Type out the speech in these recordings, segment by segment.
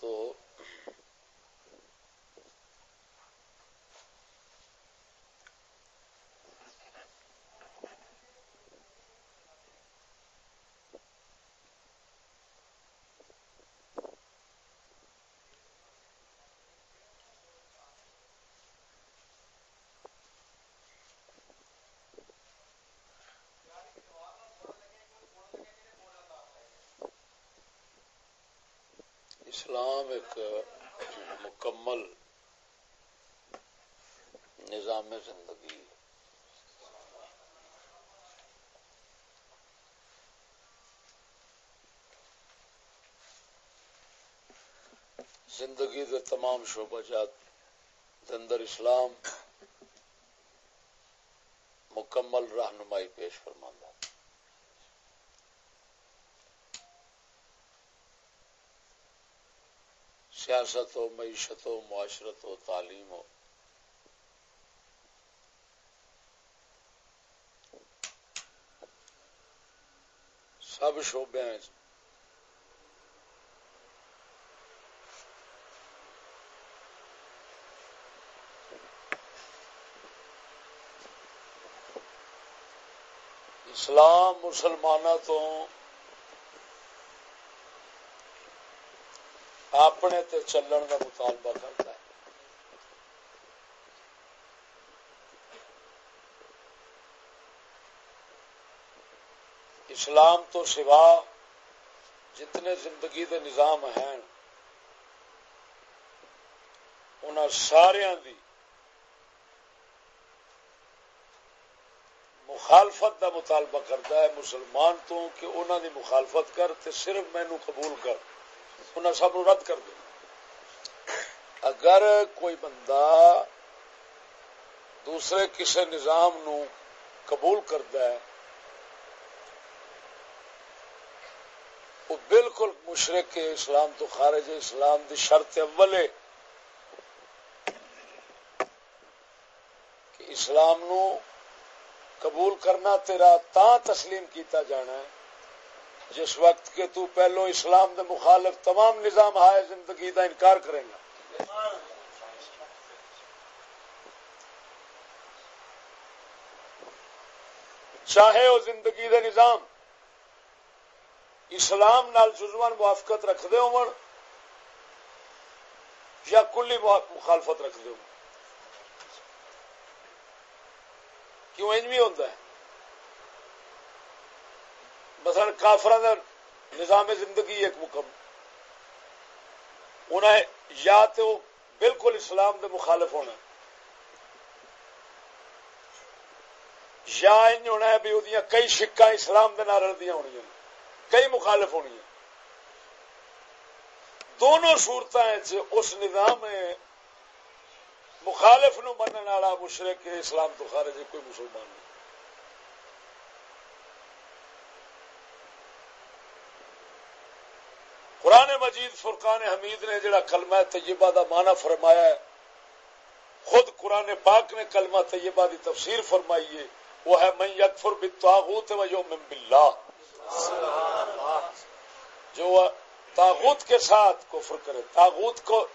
کو اسلام ایک مکمل نظام زندگی زندگی کے تمام شعبہ جات اندر اسلام مکمل رہنمائی پیش فرما سیاست ہو معیشت ہو معاشرت ہو تعلیم ہو سب شعبے اسلام مسلمانوں تو اپنے تے چلن کا مطالبہ کرتا ہے۔ اسلام تو سوا جتنے زندگی دے نظام ہیں ان سارا دی مخالفت دا مطالبہ کرتا ہے مسلمان تو، کہ انہوں دی مخالفت کر تے صرف مینو قبول کر۔ انہیں سب رد کر دے۔ اگر کوئی بندہ دوسرے کسی نظام نو قبول کرتا ہے وہ بالکل مشرق کے اسلام تو خارج اسلام دی شرط اول ہے کہ اسلام نو قبول کرنا تیرا تا تسلیم کیتا جانا ہے۔ جس وقت کے تو پہلو اسلام دے مخالف تمام نظام ہائے زندگی دا انکار کرے گا۔ چاہے وہ زندگی دے نظام اسلام نال جزوان موافقت رکھ دے ہو یا کلی مخالفت رکھ دے ہو کیوں؟ انج بھی ہوتا ہے۔ مثلا کافر نظام زندگی ایک مکم انہیں یا تو بالکل اسلام دے مخالف ہونا یا ہونا ہے بھی وہ کئی شکا اسلام دے نال رلدی ہونی کئی مخالف ہونی دونوں صورت اس نظام مخالف نو منع والا مشرق اسلام تو خارج کوئی مسلمان نہیں۔ قرآن مجید، فرقان حمید نے جڑا کلمہ طیبہ دا معنی فرمایا ہے، خود قرآن پاک نے کلمہ طیبہ دی تفسیر فرمائی ہے، وہ ہے من یکفر بالتاغوت و یومن باللہ۔ جو تاغوت کے ساتھ کفر کرے تاغوت کو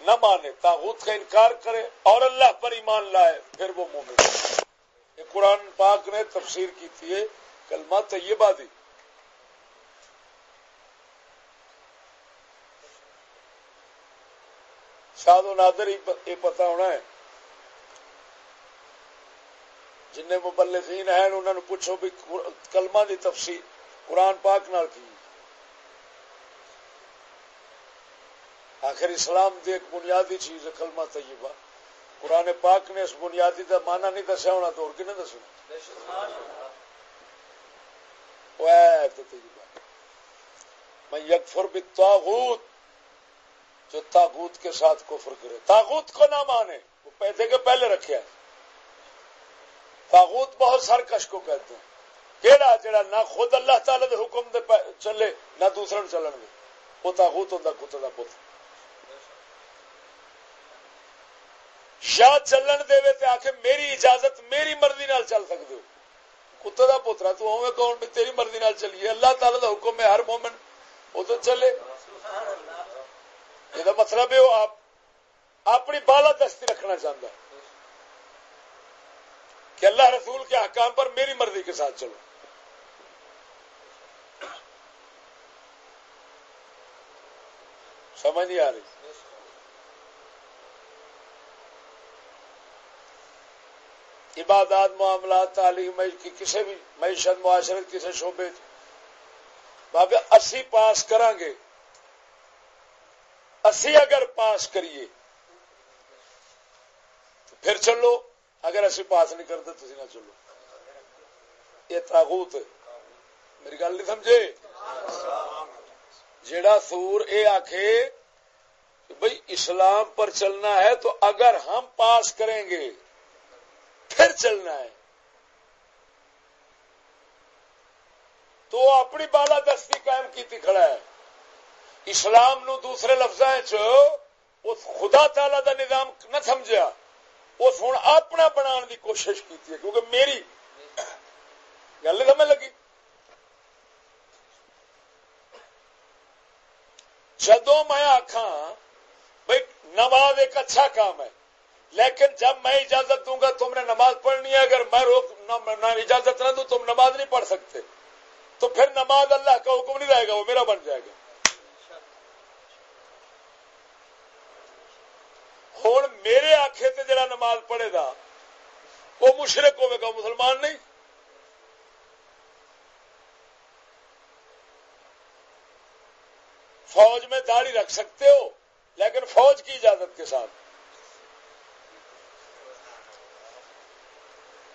نہ مانے تاغوت کا انکار کرے اور اللہ پر ایمان لائے، پھر وہ مومن۔ یہ قرآن پاک نے تفسیر کی تھی، کلمہ طیبہ دی۔ شاد و نادر یہ پتا ہونا ہے جن مبلغین ہیں انہوں نے پوچھو بھی کلمہ دی تفصیل قرآن پاک نال کی آخر اسلام دی ایک بنیادی چیز ہے کلمہ طیبہ قرآن پاک نے اس بنیادی کا مانا نہیں دسیا ہونا تو اور کنے دسنا میں یکفر بالطاغوت جو تاغوت کے ساتھ کفر کرے۔ تاغوت کو نہ مانے، وہ پیسے کے پہلے رکھے تاغوت بہت سرکش کو کہتے ہیں۔ کہڑا جڑا نہ خود اللہ تعالی دے حکم دے چلے، نہ دوسرے چلن گے وہ تاغوت ہوتا کتے کا پتر۔ یا چلن دے تے آخ میری اجازت، میری مرضی نال چل سکتے ہو۔ کتے کا پوترا تو ہوئے کون بھی تیری مرضی نال چلیے۔ اللہ تعالی دا حکم ہے، ہر مومن وہ تو چلے۔ یہ مطلب ہے وہ آپ اپنی بالا دستی رکھنا چاہتا ہے کہ اللہ رسول کے حکام پر میری مرضی کے ساتھ چلو۔ سمجھ نہیں آ رہی۔ عبادات، معاملات، تعلیم کی کسی بھی، معیشت، معاشرت کسی شعبے بابے اسی پاس کریں گے اسی اگر پاس کریے، پھر چلو، اگر اسی پاس نہیں کرتے تو نہ چلو۔ یہ تاغوت میری گل نہیں سمجھے؟ جیڑا سور اے آخے بھائی اسلام پر چلنا ہے تو اگر ہم پاس کریں گے، پھر چلنا ہے۔ تو اپنی بالا دستی قائم کی کھڑا ہے۔ اسلام نو دوسرے لفظ خدا تعالی دا نظام نہ سمجھا اس ہوں اپنا بنا دی کوشش کی کیونکہ میری گل سمجھ لگی۔ جدو میں آخا بھائی نماز ایک اچھا کام ہے، لیکن جب میں اجازت دوں گا تم نے نماز پڑھنی ہے، اگر میں روک اجازت نہ دوں، تم نماز نہیں پڑھ سکتے۔ تو پھر نماز اللہ کا حکم نہیں رہے گا، وہ میرا بن جائے گا۔ ہوں میرے آخے تے جڑا نماز پڑھے گا وہ مشرق ہوے گا مسلمان نہیں۔ فوج میں داڑھی رکھ سکتے ہو، لیکن فوج کی اجازت کے ساتھ۔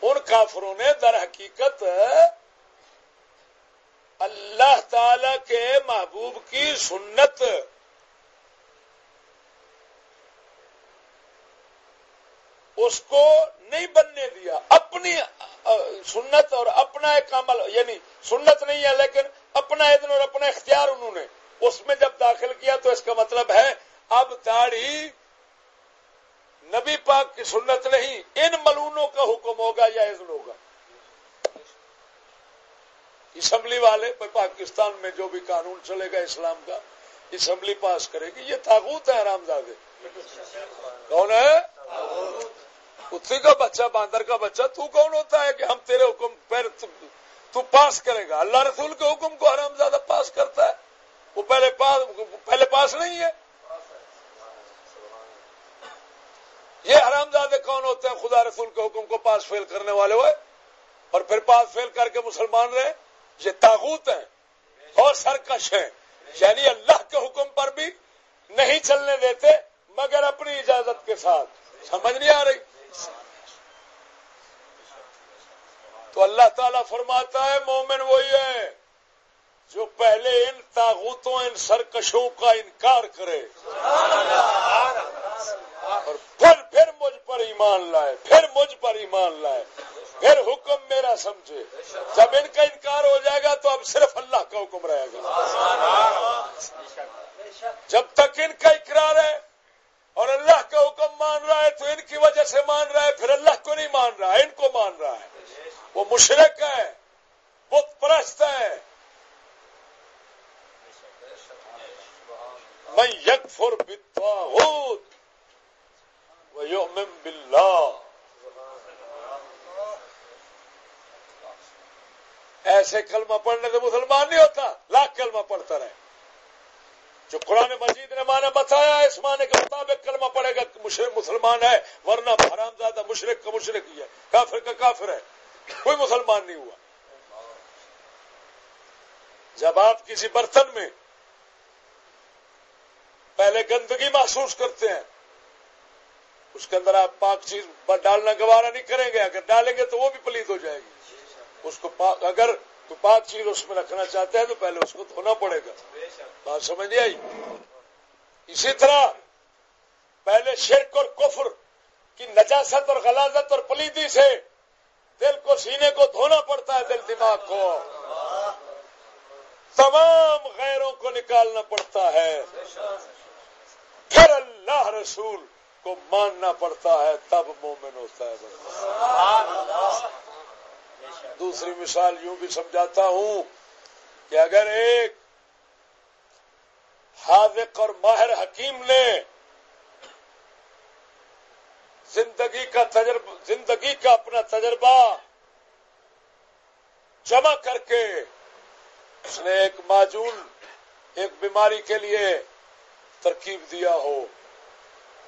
ان کافروں نے در حقیقت اللہ تعالی کے محبوب کی سنت اس کو نہیں بننے دیا۔ اپنی سنت اور اپنا ایک عمل یعنی سنت نہیں ہے لیکن اپنا ادن اور اپنا اختیار انہوں نے اس میں جب داخل کیا تو اس کا مطلب ہے اب داڑھی نبی پاک کی سنت نہیں، ان ملونوں کا حکم ہوگا یا اذن ہوگا۔ اسمبلی والے پاکستان میں جو بھی قانون چلے گا اسلام کا، اسمبلی پاس کرے گی۔ یہ تاغوت ہے آرام زادے کون ہے؟ اتنی کا بچہ، باندر کا بچہ، تو کون ہوتا ہے کہ ہم تیرے حکم پہ تو پاس کرے گا؟ اللہ رسول کے حکم کو حرام زیادہ پاس کرتا ہے؟ وہ پہلے پاس پہلے پاس نہیں ہے؟ یہ حرام زادے کون ہوتے ہیں خدا رسول کے حکم کو پاس فیل کرنے والے ہوئے؟ اور پھر پاس فیل کر کے مسلمان رہے؟ یہ تاغوت ہیں، اور سرکش ہیں۔ یعنی اللہ کے حکم پر بھی نہیں چلنے دیتے، مگر اپنی اجازت کے ساتھ۔ سمجھ نہیں آ رہی؟ تو اللہ تعالیٰ فرماتا ہے، مومن وہی ہے جو پہلے ان تاغوتوں ان سرکشوں کا انکار کرے۔ اور پھر پھر مجھ پر ایمان لائے، پھر مجھ پر ایمان لائے۔ پھر حکم میرا سمجھے۔ جب ان کا انکار ہو جائے گا تو اب صرف اللہ کا حکم رہے گا۔ جب تک ان کا اقرار ہے اور اللہ کا حکم مان رہا ہے، تو ان کی وجہ سے مان رہا ہے، پھر اللہ کو نہیں مان رہا ہے ان کو مان رہا ہے۔ وہ مشرق ہے بت پرست ہے۔ میں یک فر باللہ۔ ایسے کلمہ پڑھنے سے مسلمان نہیں ہوتا، لاکھ کلمہ پڑھتا رہے۔ جو قرآن مجید نے مانا بتایا اس معنی کے مطابق کلمہ پڑے گا مشرق مسلمان ہے، ورنہ حرام زیادہ مشرق کا مشرق ہی ہے۔ کافر کا کافر ہے۔ کوئی مسلمان نہیں ہوا۔ جب آپ کسی برتن میں پہلے گندگی محسوس کرتے ہیں، اس کے اندر آپ پاک چیز ڈالنا گوارا نہیں کریں گے۔ اگر ڈالیں گے تو وہ بھی پلیت ہو جائے گی۔ اس کو اگر تو پاک چیز اس میں رکھنا چاہتے ہیں تو پہلے اس کو دھونا پڑے گا۔ بات سمجھ نہیں آئی؟ اسی طرح پہلے شرک اور کفر کی نجاست اور غلازت اور پلیدی سے دل کو سینے کو دھونا پڑتا ہے، دل دماغ کو۔ تمام غیروں کو نکالنا پڑتا ہے۔ پھر اللہ رسول کو ماننا پڑتا ہے، تب مومن ہوتا ہے۔ دوسری مثال یوں بھی سمجھاتا ہوں کہ اگر ایک حاضق اور ماہر حکیم نے زندگی کا تجربہ زندگی کا اپنا تجربہ جمع کر کے اس نے ایک معجون، ایک بیماری کے لیے ترکیب دیا ہو،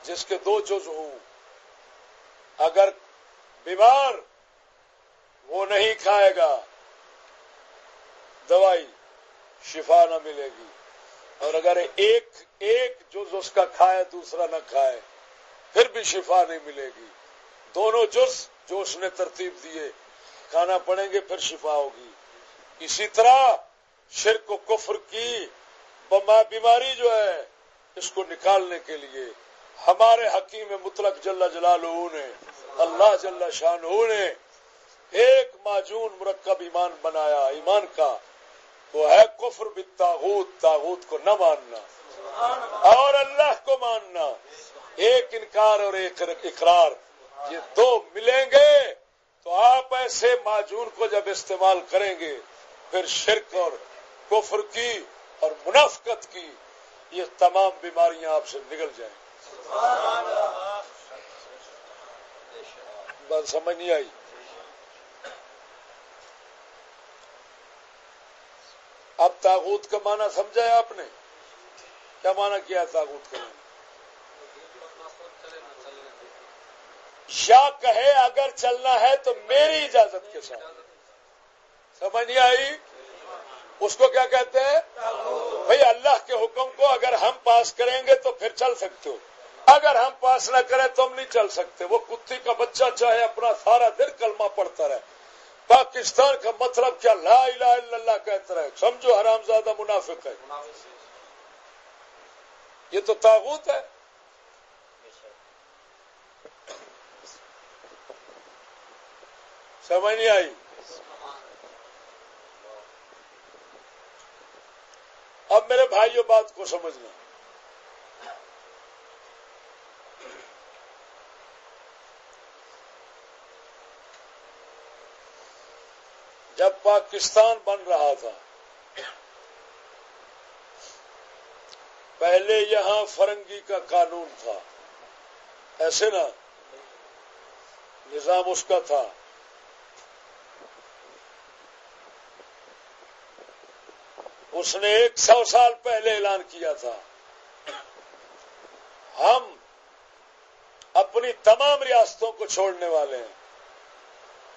جس کے دو جز ہوں۔ اگر بیمار وہ نہیں کھائے گا۔ دوائی شفا نہ ملے گی۔ اور اگر ایک ایک جز اس کا کھائے، دوسرا نہ کھائے، پھر بھی شفا نہیں ملے گی۔ دونوں جز جو اس نے ترتیب دیے، کھانا پڑیں گے، پھر شفا ہوگی۔ اسی طرح شرک و کفر کی بیماری جو ہے، اس کو نکالنے کے لیے ہمارے حکیم مطلق جل جلال نے، اللہ جل شاہ نے ایک معجون مرکب ایمان بنایا، ایمان کا، وہ ہے کفر بھی تاغوت تاغوت کو نہ ماننا، اور اللہ کو ماننا۔ ایک انکار اور ایک اقرار، یہ دو ملیں گے تو آپ ایسے معجون کو جب استعمال کریں گے، پھر شرک اور کفر کی اور منافقت کی، یہ تمام بیماریاں آپ سے نکل جائیں۔ بات سمجھ نہیں آئی؟ اب تاغوت کا معنی سمجھا ہے آپ نے؟ کیا معنی کیا تاغوت کا معنی؟ یا کہے اگر چلنا ہے تو میری اجازت کے ساتھ۔ سمجھ نہیں آئی؟ اس کو کیا کہتے ہیں؟ بھائی اللہ کے حکم کو اگر ہم پاس کریں گے تو پھر چل سکتے ہو۔ اگر ہم پاس نہ کریں تو ہم نہیں چل سکتے۔ وہ کتی کا بچہ چاہے اپنا سارا دن کلمہ پڑتا رہے۔ پاکستان کا مطلب کیا؟ لا الہ الا اللہ کہتا رہے. سمجھو حرام زیادہ منافق ہے. یہ تو تاغوت ہے. سمجھ نہیں آئی؟ اب میرے بھائیوں بات کو سمجھنا جب پاکستان بن رہا تھا۔ پہلے یہاں فرنگی کا قانون تھا۔ ایسے نا، نظام اس کا تھا۔ اس نے ایک سو سال پہلے اعلان کیا تھا۔ ہم اپنی تمام ریاستوں کو چھوڑنے والے ہیں،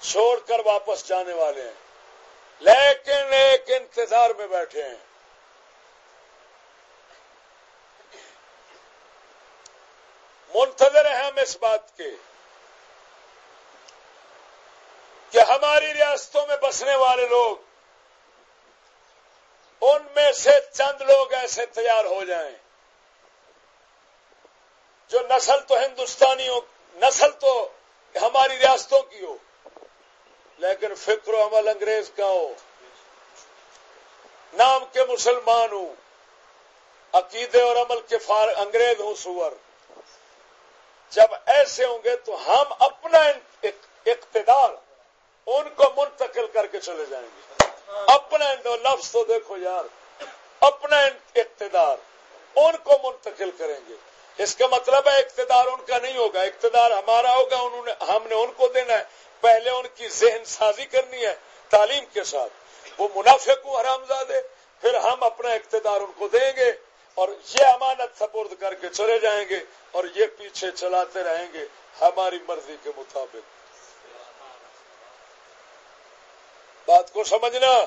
چھوڑ کر واپس جانے والے ہیں۔ لیکن ایک انتظار میں بیٹھے ہیں۔ منتظر ہیں ہم اس بات کے کہ ہماری ریاستوں میں بسنے والے لوگ، ان میں سے چند لوگ ایسے تیار ہو جائیں جو نسل تو ہندوستانی نسل تو ہماری ریاستوں کی ہو۔ لیکن فکر و عمل انگریز کا ہو۔ نام کے مسلمان ہوں۔ عقیدے اور عمل کے فار انگریز ہوں، سور۔ جب ایسے ہوں گے تو ہم اپنا اقتدار ان کو منتقل کر کے چلے جائیں گے۔ اپنا لفظ تو دیکھو یار۔ اپنا اقتدار ان کو منتقل کریں گے۔ اس کا مطلب ہے اقتدار ان کا نہیں ہوگا۔ اقتدار ہمارا ہوگا، انہوں نے ہم نے ان کو دینا ہے۔ پہلے ان کی ذہن سازی کرنی ہے تعلیم کے ساتھ۔ وہ منافع کو حرام زادے پھر ہم اپنا اقتدار ان کو دیں گے اور یہ امانت سپرد کر کے چلے جائیں گے اور یہ پیچھے چلاتے رہیں گے ہماری مرضی کے مطابق۔ بات کو سمجھنا،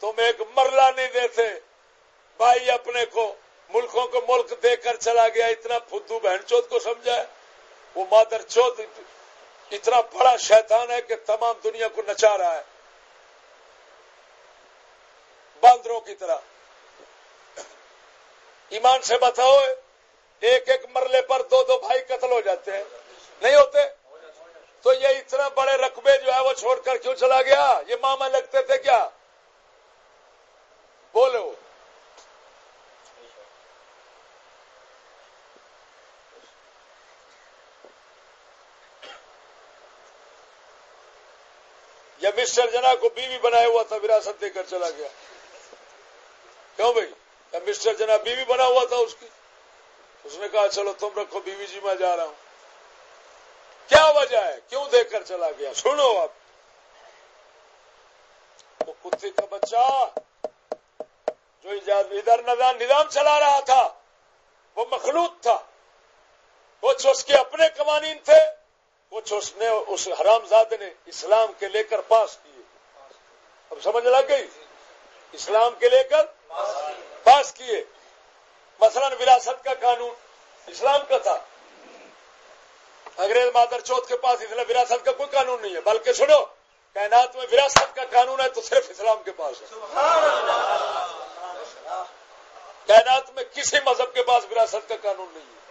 تم ایک مرلہ نہیں دیتے۔ بھائی اپنے کو، ملکوں کو ملک دے کر چلا گیا، اتنا فدو بہن چوت کو سمجھا ہے۔ وہ مادر چوت اتنا بڑا شیطان ہے کہ تمام دنیا کو نچا رہا ہے۔ باندروں کی طرح۔ ایمان سے بتاؤ ایک ایک مرلے پر دو دو بھائی قتل ہو جاتے ہیں۔ نہیں ہوتے؟ تو یہ اتنا بڑے رقبے جو ہے وہ چھوڑ کر کیوں چلا گیا؟ یہ ماما لگتے تھے کیا بولو یا مسٹر جنا کو بیوی بنایا ہوا تھا، وراثت دے کر چلا گیا۔ کیوں بھائی؟ یا مسٹر جنا بیوی بنا ہوا تھا اس کی، اس نے کہا، چلو تم رکھو، بیوی جی میں جا رہا ہوں۔ کیا وجہ ہے؟ کیوں دے کر چلا گیا؟ سنو اب وہ کتے کا بچہ جو ادھر نظام چلا رہا تھا، وہ مخلوط تھا۔ کچھ اس کے اپنے قوانین تھے۔ کچھ اس نے اس حرام زادے نے اسلام کے لے کر پاس کیے۔ اب سمجھ لگ گئی؟ اسلام کے لے کر پاس کیے۔ مثلا وراثت کا قانون اسلام کا تھا۔ انگریز مادر چوتھ کے پاس اس لیے وراثت کا کوئی قانون نہیں ہے بلکہ سنو کائنات میں وراثت کا قانون ہے تو صرف اسلام کے پاس ہے۔ کائنات میں کسی مذہب کے پاس وراثت کا قانون نہیں ہے۔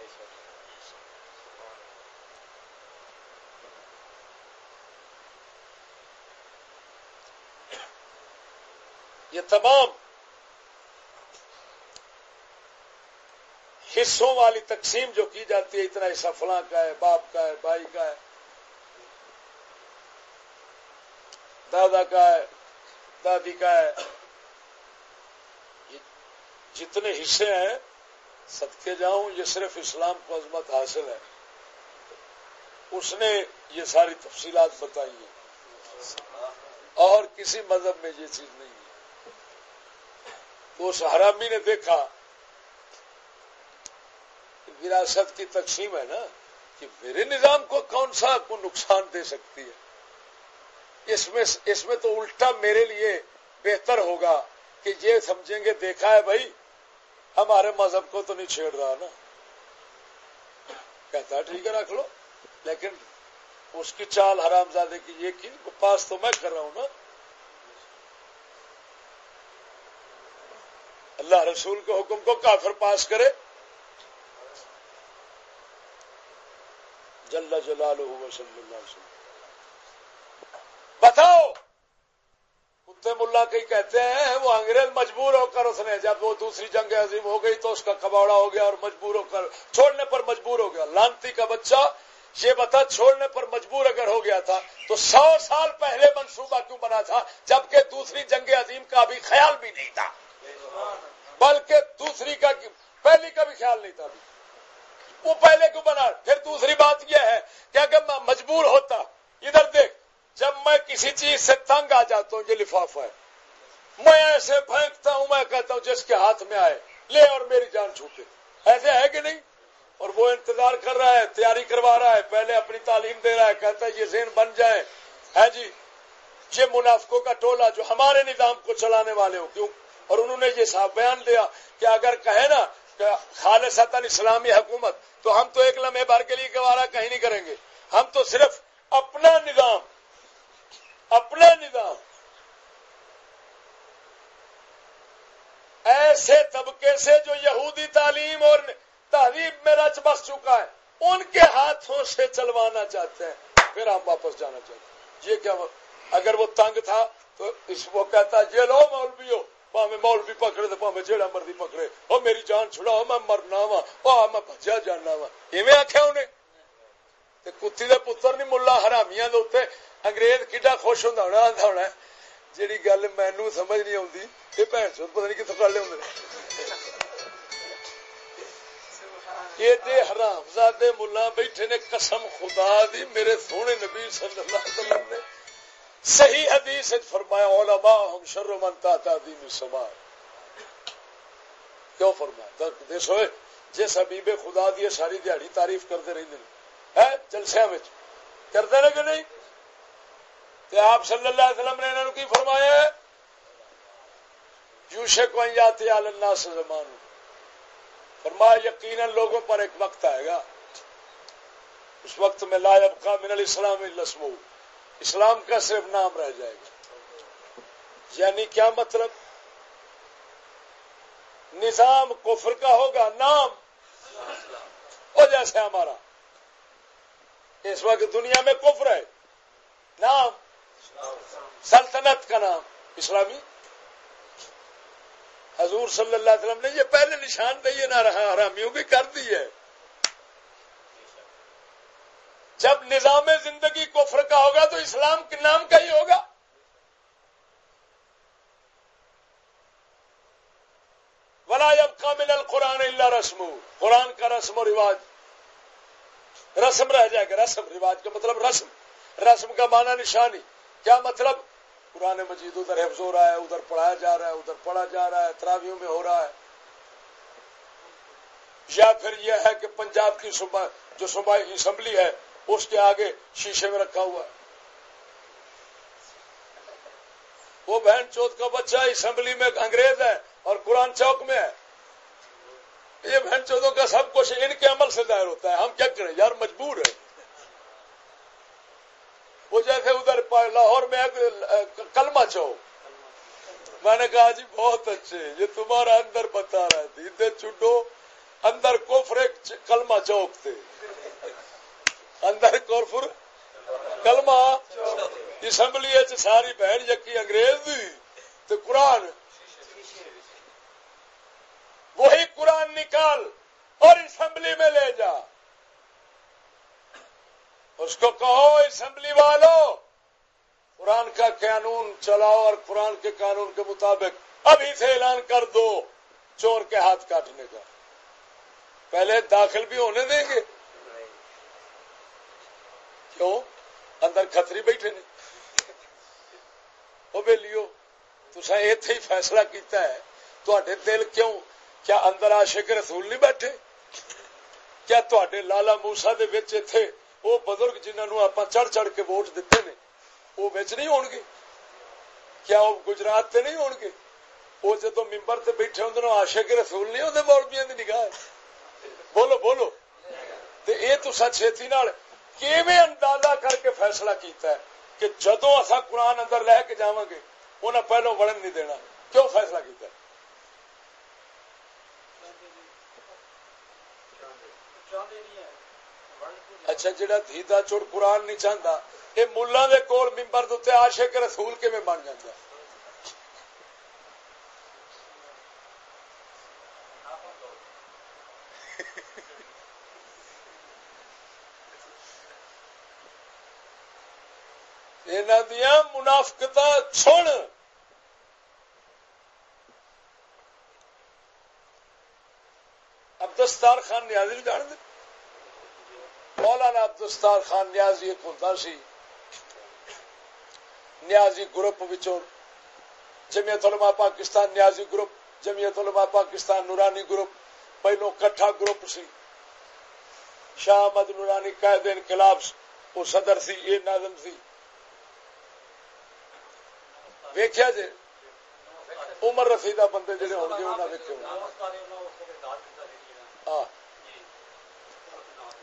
یہ تمام حصوں والی تقسیم جو کی جاتی ہے، اتنا حصہ فلاں کا ہے، باپ کا ہے، بھائی کا ہے، دادا کا ہے، دادی کا ہے جتنے حصے ہیں، صدقے جاؤں، یہ صرف اسلام کو عظمت حاصل ہے۔ اس نے یہ ساری تفصیلات بتائی ہیں۔ اور کسی مذہب میں یہ چیز نہیں ہے۔ اس حرامی نے دیکھا۔ وراثت کی تقسیم ہے نا کہ میرے نظام کو کون سا کو نقصان دے سکتی ہے۔ اس میں اس میں تو الٹا میرے لیے بہتر ہوگا کہ یہ سمجھیں گے، دیکھا ہے بھائی، ہمارے مذہب کو تو نہیں چھیڑ رہا نا۔ کہتا ٹھیک ہے، رکھ لو۔ لیکن اس کی چال حرام زادے کی یہ کی پاس تو میں کر رہا ہوں نا۔ اللہ رسول کے حکم کو کافر پاس کرے۔ جل جلال صلی اللہ علیہ وسلم۔ بتاؤ، کتے ملا کئی کہتے ہیں، وہ انگریز مجبور ہو کر اس نے، جب وہ دوسری جنگ عظیم ہو گئی تو اس کا کباڑا ہو گیا اور مجبور ہو کر، چھوڑنے پر مجبور ہو گیا۔ لانتی کا بچہ، یہ بتا، چھوڑنے پر مجبور اگر ہو گیا تھا تو سو سال پہلے منصوبہ کیوں بنا تھا؟ جبکہ دوسری جنگ عظیم کا بھی خیال بھی نہیں تھا۔ بلکہ دوسری کا پہلی کا بھی خیال نہیں تھا ابھی۔ وہ پہلے کیوں بنا؟ پھر دوسری بات یہ ہے کہ اگر میں مجبور ہوتا، ادھر دیکھ، جب میں کسی چیز سے تنگ آ جاتا ہوں، یہ لفافہ ہے۔ میں ایسے پھینکتا ہوں، میں کہتا ہوں، جس کے ہاتھ میں آئے، لے اور میری جان چھوٹے۔ ایسے ہے کہ نہیں؟ اور وہ انتظار کر رہا ہے، تیاری کروا رہا ہے، پہلے اپنی تعلیم دے رہا ہے، کہتا ہے، یہ ذہن بن جائے۔ ہے جی یہ منافقوں کا ٹولہ جو ہمارے نظام کو چلانے والے ہو کیوں؟ اور انہوں نے یہ صاحب بیان دیا کہ اگر کہے نا کہ خالص اسلامی حکومت، تو ہم تو ایک لمحے بھر کے لیے گوارا کہیں نہیں کریں گے۔ ہم تو صرف اپنا نظام اپنا نظام۔ ایسے طبقے سے جو یہودی تعلیم اور تہذیب میں رچ بس چکا ہے، ان کے ہاتھوں سے چلوانا چاہتے ہیں۔ پھر ہم واپس جانا چاہتے ہیں۔ یہ کیا اگر وہ تنگ تھا تو اس وہ کہتا یہ لو مولوی ہو پاوے مول پکڑے تو پاوے جیڑا مرضی پکڑے او میری جان چھڑاؤ میں مرنا وا او میں بھجیا جانا وا ایویں آخیا انہیں تے کتی دے پتر نہیں ملا حرامیاں دے اوتے انگریز کڈا خوش ہوندا ہونا آندا ہونا جیڑی گل مینوں سمجھ نہیں اوندی اے بہن چود پتہ نہیں کتھوں کڈ لے ہوندے یہ دے حرام زادے ملا بیٹھے نے قسم خدا دی میرے سونے نبی صلی اللہ علیہ وسلم نے صحیح حدیث فرمایا، علماء ہم شر من تا دین سما کیوں فرمایا؟ دیسو جس حبیب خدا دی ساری دیہڑی تعریف کرتے رہتے ہیں جلسیا کرتے رہے کہ نہیں؟ تے آپ صلی اللہ علیہ وسلم نے انہوں کی فرمایا ہے؟ یوشے کو جاتے اللہ سے زمان فرمایا، یقیناً لوگوں پر ایک وقت آئے گا۔ اس وقت میں لا يبقى من الاسلام لسمو اسلام کا صرف نام رہ جائے گا۔ یعنی کیا مطلب؟ نظام کفر کا ہوگا، نام۔ ہو جیسے ہمارا۔ اس وقت دنیا میں کفر ہے۔ نام۔ سلطنت کا نام۔ اسلامی۔ حضور صلی اللہ علیہ وسلم نے یہ پہلے نشان دہی نہ رہا، حرامیوں کی کر دی ہے۔ جب نظام زندگی کفر کا ہوگا تو اسلام کے نام کا ہی ہوگا۔ ولا جب کامل القرآن اللہ رسم۔ قرآن کا رسم و رواج۔ رسم رہ جائے گا، رسم، رواج کا مطلب رسم۔ رسم کا معنی نشانی۔ کیا مطلب؟ قرآن مجید ادھر حفظ ہو رہا ہے، ادھر پڑھایا جا رہا ہے، ادھر پڑھا جا رہا ہے تراویوں میں ہو رہا ہے۔ یا پھر یہ ہے کہ پنجاب کی جو صوبائی اسمبلی ہے اس کے آگے شیشے میں رکھا ہوا ہے۔ وہ بہن چوت کا بچہ اسمبلی میں انگریز ہے اور قرآن چوک میں ہے۔ یہ بہن چودوں کا سب کچھ ان کے عمل سے ظاہر ہوتا ہے۔ ہم کیا کریں؟ یار مجبور ہے وہ جیسے ادھر لاہور میں کلمہ چوک۔ میں نے کہا جی بہت اچھے یہ تمہارا اندر بتا رہا تھی ادھر چڈو اندر کوفر کلمہ چوک تھے اندر کوفر کلمہ اسمبلی ساری بہن یقین انگریز دی تو قرآن۔ وہی قرآن نکال اور اسمبلی میں لے جا۔ اس کو کہو اسمبلی والو، قرآن کا قانون چلاؤ اور قرآن کے قانون کے مطابق ابھی سے اعلان کر دو، چور کے ہاتھ کاٹنے کا۔ پہلے داخل بھی ہونے دیں گے۔ کیوں اندر کتری بیٹھے نے۔ وہ بے لیو تو ایتھے ہی فیصلہ کیتا ہے تو دل کیوں؟ کیا اندر عاشق رسول نہیں بیٹھے؟ کیا تے لالا موسا تھے وہ بزرگ جنہوں آپ چڑھ چڑھ کے ووٹ دیتے نے وہ بچ نہیں ہون گے کیا وہ گجرات تے نہیں ہون گے وہ جدو ممبر تے بیٹھے ہوں عاشق رسول نہیں ہوتے مولبیاں دی نگاہ بولو بولو۔ تے اے تو سچ چھتی نال کیویں اندازہ کر کے فیصلہ کیتا ہے کہ جدو اصا قرآن اندر لے کے جاواں گے انہیں پہلو وڑن نہیں دینا۔ کیوں فیصلہ کیتا ہے؟ اچھا جہاں دھیدا چوڑ قرآن نہیں چاہتا یہ ملا دے کول ممبر دے آشے کے رسول کے میں بن جاتا دیا منافقت چھوڑ۔ اب خان نیازی جان دے مولانا عبدالستار خان نیازی ایک ہوتا سی۔ نیازی گروپ جمعیت علماء پاکستان نیازی گروپ، جمعیت علماء پاکستان نورانی گروپ، پہلو کٹھا گروپ سی۔ شاہ احمد نورانی قائد انقلاب، وہ صدر سی، یہ نازم سی۔ ویخیا جی عمر رسیدہ بندے جڑے ہو گے انہیں ویکے ہاں۔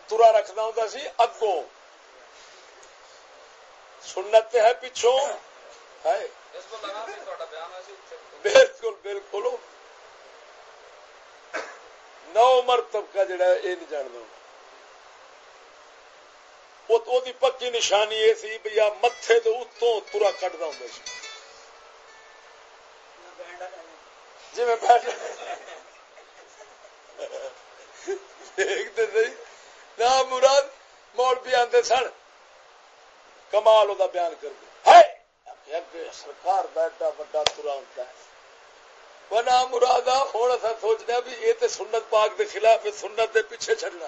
ترا رکھنا ہوں سی اگوں۔ سنت ہے پچھوں۔ بالکل بالکل۔ نو عمر طبقہ جڑا ہے، یہ نہیں جانتا وہ پکی نشانی یہ سی بھیا متے تو اتوں ترا کٹتا ہوں سی۔ جی میں بیٹھ دیکھتے صحیح نہ مراد مول بھی آتے سن کمال وہ بیان کر دے سرکار بیٹا بڑا ترا ہوتا ہے بنا مراد ہوں اصا سوچنے بھی یہ تو سنت پاک کے خلاف سنت کے پیچھے چڑنا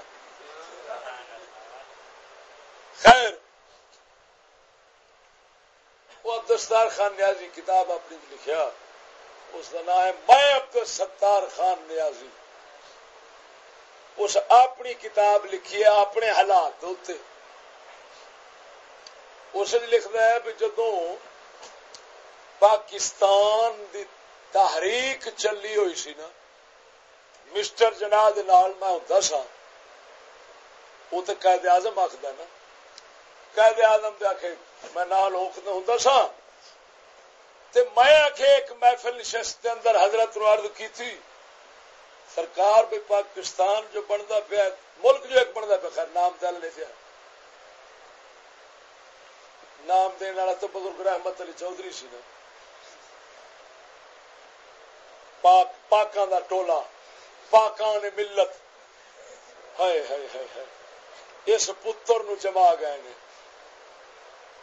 خیر وہ عبدالستار خان نیازی کتاب اپنی لکھیا اس کا نام ہے میں عبد ستار خان نیازی۔ اس اپنی کتاب لکھی ہے اپنے حالات اس لکھتا ہے بھی جدو پاکستان دی تحریک چلی ہوئی سی نا، مسٹر جناح میں ہوں سا۔ وہ تو قید آزم آخر نا۔ قید آزم آخ میں نال ہوں سا۔ میں آخ ایک محفل نشست کے اندر حضرت نو کی تھی سرکار بھی پاکستان جو بنتا پیا، ملک جو ایک بنتا پیا، خیر نام دل نہیں پیا نام دن والا تو بزرگ رحمت علی چودھری سی نا۔ پاک، پاکاں دا ٹولا، پاکاں نے ملت۔ ہائے ہائے ہائے ہائے۔ اس پتر نو جما گئے نے۔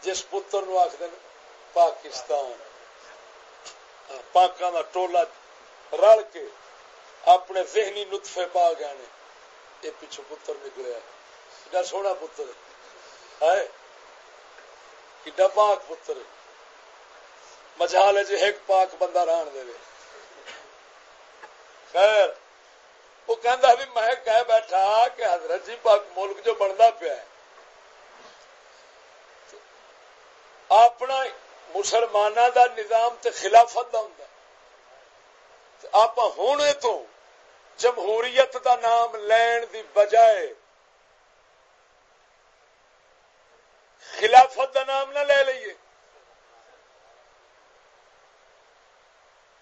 جس پتر نو آخر پاکستان۔ پاکاں دا ٹولا رل کے اپنے ذہنی نطفے پا گئے نے یہ پچھو پتر نکلیا ایڈا سونا پتر ہے؟ ایڈا پاک پتر مجال ہے جی ایک پاک بندہ ران دے خیر، وہ کہندا بھی میں کہہ بیٹھا کہ حضرت جی پاک ملک جو بنتا پیا ہے اپنا مسلمانوں دا نظام تے خلافت دا ہوں آپ ہونے تو جمہوریت دا نام لین دی بجائے خلافت دا نام نہ لے لئیے۔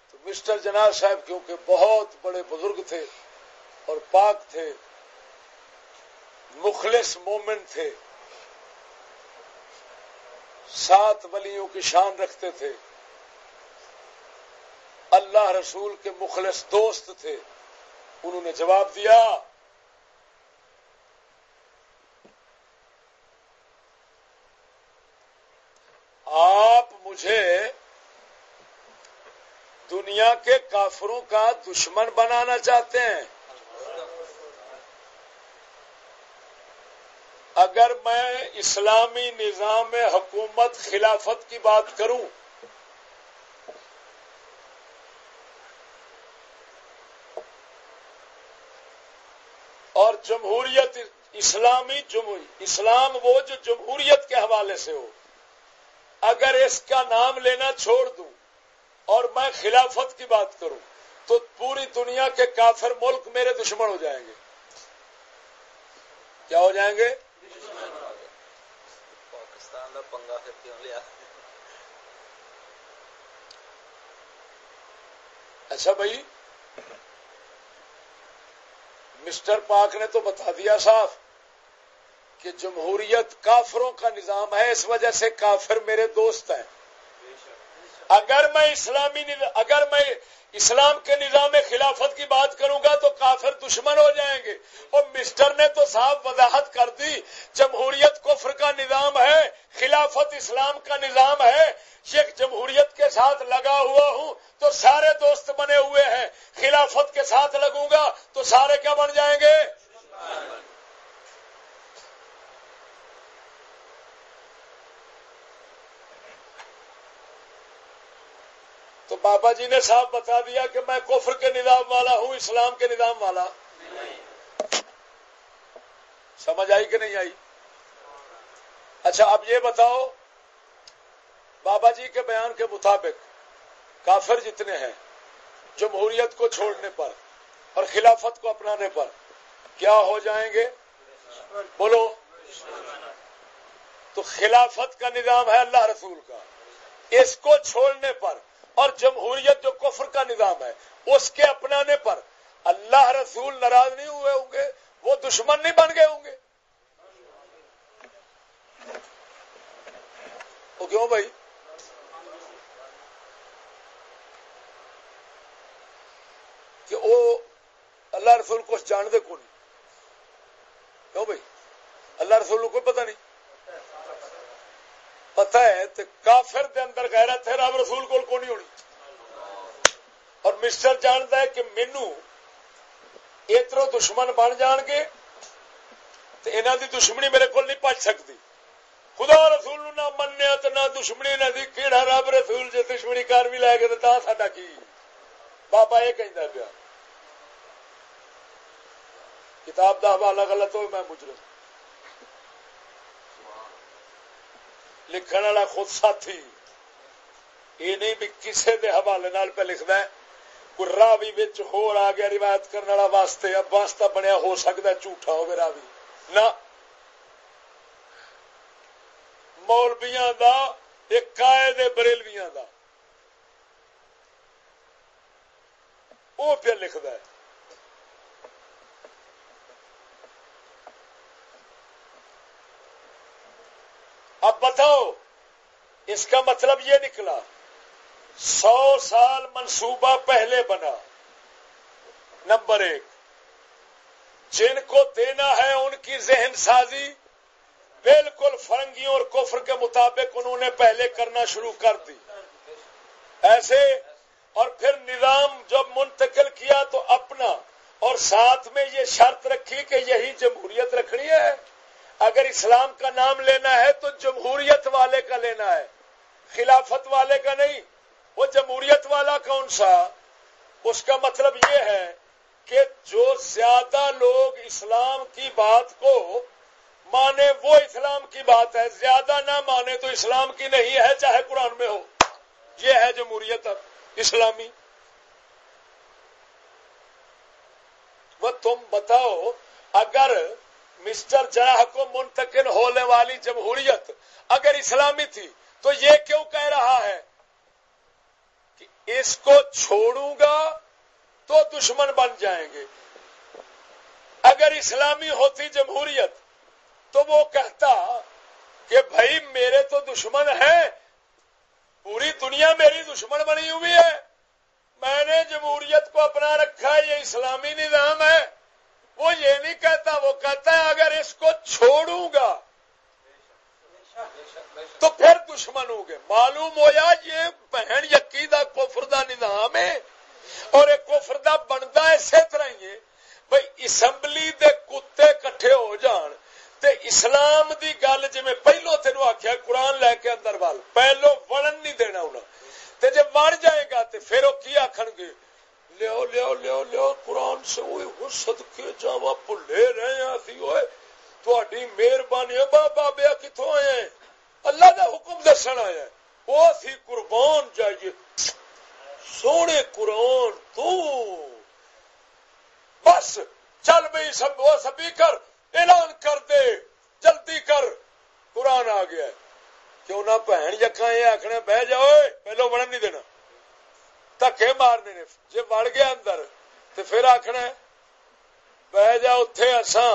تو مسٹر جناب صاحب کیونکہ بہت بڑے بزرگ تھے اور پاک تھے، مخلص مومن تھے۔ سات ولیوں کی شان رکھتے تھے۔ اللہ رسول کے مخلص دوست تھے۔ انہوں نے جواب دیا، آپ مجھے دنیا کے کافروں کا دشمن بنانا چاہتے ہیں۔ اگر میں اسلامی نظام حکومت خلافت کی بات کروں، اور جمہوریت اسلامی جمہوری اسلام وہ جو جمہوریت کے حوالے سے ہو، اگر اس کا نام لینا چھوڑ دوں اور میں خلافت کی بات کروں، تو پوری دنیا کے کافر ملک میرے دشمن ہو جائیں گے۔ کیا ہو جائیں گے؟ اچھا بھائی، مسٹر پاک نے تو بتا دیا صاف کہ جمہوریت کافروں کا نظام ہے، اس وجہ سے کافر میرے دوست ہیں۔ اگر میں اسلامی اگر میں اسلام کے نظام خلافت کی بات کروں گا تو کافر دشمن ہو جائیں گے۔ اور مسٹر نے تو صاحب وضاحت کر دی، جمہوریت کفر کا نظام ہے، خلافت اسلام کا نظام ہے۔ یہ جمہوریت کے ساتھ لگا ہوا ہوں تو سارے دوست بنے ہوئے ہیں۔ خلافت کے ساتھ لگوں گا تو سارے کیا بن جائیں گے؟ بابا جی نے صاحب بتا دیا کہ میں کفر کے نظام والا ہوں، اسلام کے نظام والا۔ سمجھ آئی کہ نہیں آئی؟ اچھا اب یہ بتاؤ، بابا جی کے بیان کے مطابق کافر جتنے ہیں، جمہوریت کو چھوڑنے پر اور خلافت کو اپنانے پر کیا ہو جائیں گے؟ بولو۔ تو خلافت کا نظام ہے اللہ رسول کا۔ اس کو چھوڑنے پر اور جمہوریت جو کفر کا نظام ہے، اس کے اپنانے پر اللہ رسول ناراض نہیں ہوئے ہوں گے، وہ دشمن نہیں بن گئے ہوں گے۔ وہ کیوں بھائی؟ کہ وہ اللہ رسول کو جان دے کون؟ کیوں بھائی؟ اللہ رسول کو کوئی پتہ نہیں۔ پتا ہے تو کافر دے اندر غیرت ہے، رب رسول کو نہیں ہونی؟ اور مسٹر جانتا ہے کہ مینو ادھر دشمن بن جان گے تو انہوں دی دشمنی میرے کو نہیں پچ سکتی۔ خدا رسول نہ منیا تو نہ دشمنی نہ دی، کیڑا رب رسول جی دشمنی کر بھی لے گئے تو سا کی؟ بابا یہ کہہ پیا۔ کتاب کا حوالہ غلط ہو میں مجرم لکھن والا خود ساتھی۔ یہ نہیں بھی کسی کے حوالے پہ لکھنا ہے۔ کوئی راوی ہو آ گیا روایت کرنے والا واسطے، اب واسطہ بنیا ہو سکتا ہے جھوٹا ہو راوی۔ نہ۔ مولبیاں دا، ایک قائد بریلویاں دا۔ وہ پہ لکھتا ہے۔ اب بتاؤ، اس کا مطلب یہ نکلا، سو سال منصوبہ پہلے بنا۔ نمبر ایک، جن کو دینا ہے ان کی ذہن سازی، بالکل فرنگیوں اور کفر کے مطابق انہوں نے پہلے کرنا شروع کر دی۔ ایسے، اور پھر نظام جب منتقل کیا تو اپنا، اور ساتھ میں یہ شرط رکھی کہ یہی جمہوریت رکھنی ہے۔ اگر اسلام کا نام لینا ہے تو جمہوریت والے کا لینا ہے خلافت والے کا نہیں وہ جمہوریت والا کون سا اس کا مطلب یہ ہے کہ جو زیادہ لوگ اسلام کی بات کو مانے وہ اسلام کی بات ہے زیادہ نہ مانے تو اسلام کی نہیں ہے چاہے قرآن میں ہو یہ ہے جمہوریت اسلامی وہ تم بتاؤ اگر مسٹر جراح کو منتقل ہونے والی جمہوریت اگر اسلامی تھی تو یہ کیوں کہہ رہا ہے کہ اس کو چھوڑوں گا تو دشمن بن جائیں گے۔ اگر اسلامی ہوتی جمہوریت تو وہ کہتا کہ بھائی میرے تو دشمن ہیں، پوری دنیا میری دشمن بنی ہوئی ہے۔ میں نے جمہوریت کو اپنا رکھا ہے، یہ اسلامی نظام ہے۔ وہ یہ نہیں کہتا، وہ کہتا ہے، اگر اس کو چھوڑوں گا، تو پھر دشمن ہوں گے۔ معلوم ہوا یہ بہن یقیدہ کوفردہ نظام ہے، اور ایک کوفردہ بنتا اسی طرح ہی ہے۔ بھائی اسمبلی دے کتے کٹھے ہو جان، تے اسلام دی گل جی میں پہلو تین آخیا قرآن لے کے اندر وال۔ پہلو وڑن نہیں دینا انہیں تے جب بڑھ جائے گا، تے پھر وہ کی آخر گے؟ لو لو لو لو قرآن سے وہ سدکے جاوا بھلے رہے ہیں ہوئے تھی مہربانی بابا بیا کتوں آئے ہیں؟ اللہ دا حکم دسن آیا وہ سی قربان جائیے۔ سونے قرآن، تو بس، چل بھائی سب وہ سبھی کر، اعلان کر دے، جلدی کر۔ قرآن آ گیا کیوں نہ بہن یقا یہ آخنا بہ جاؤ پہلو بڑھن نہیں دینا۔ دکے مارنے نے جی وڑ گیا اندر تو پھر آخنا بہ جا اتے اصا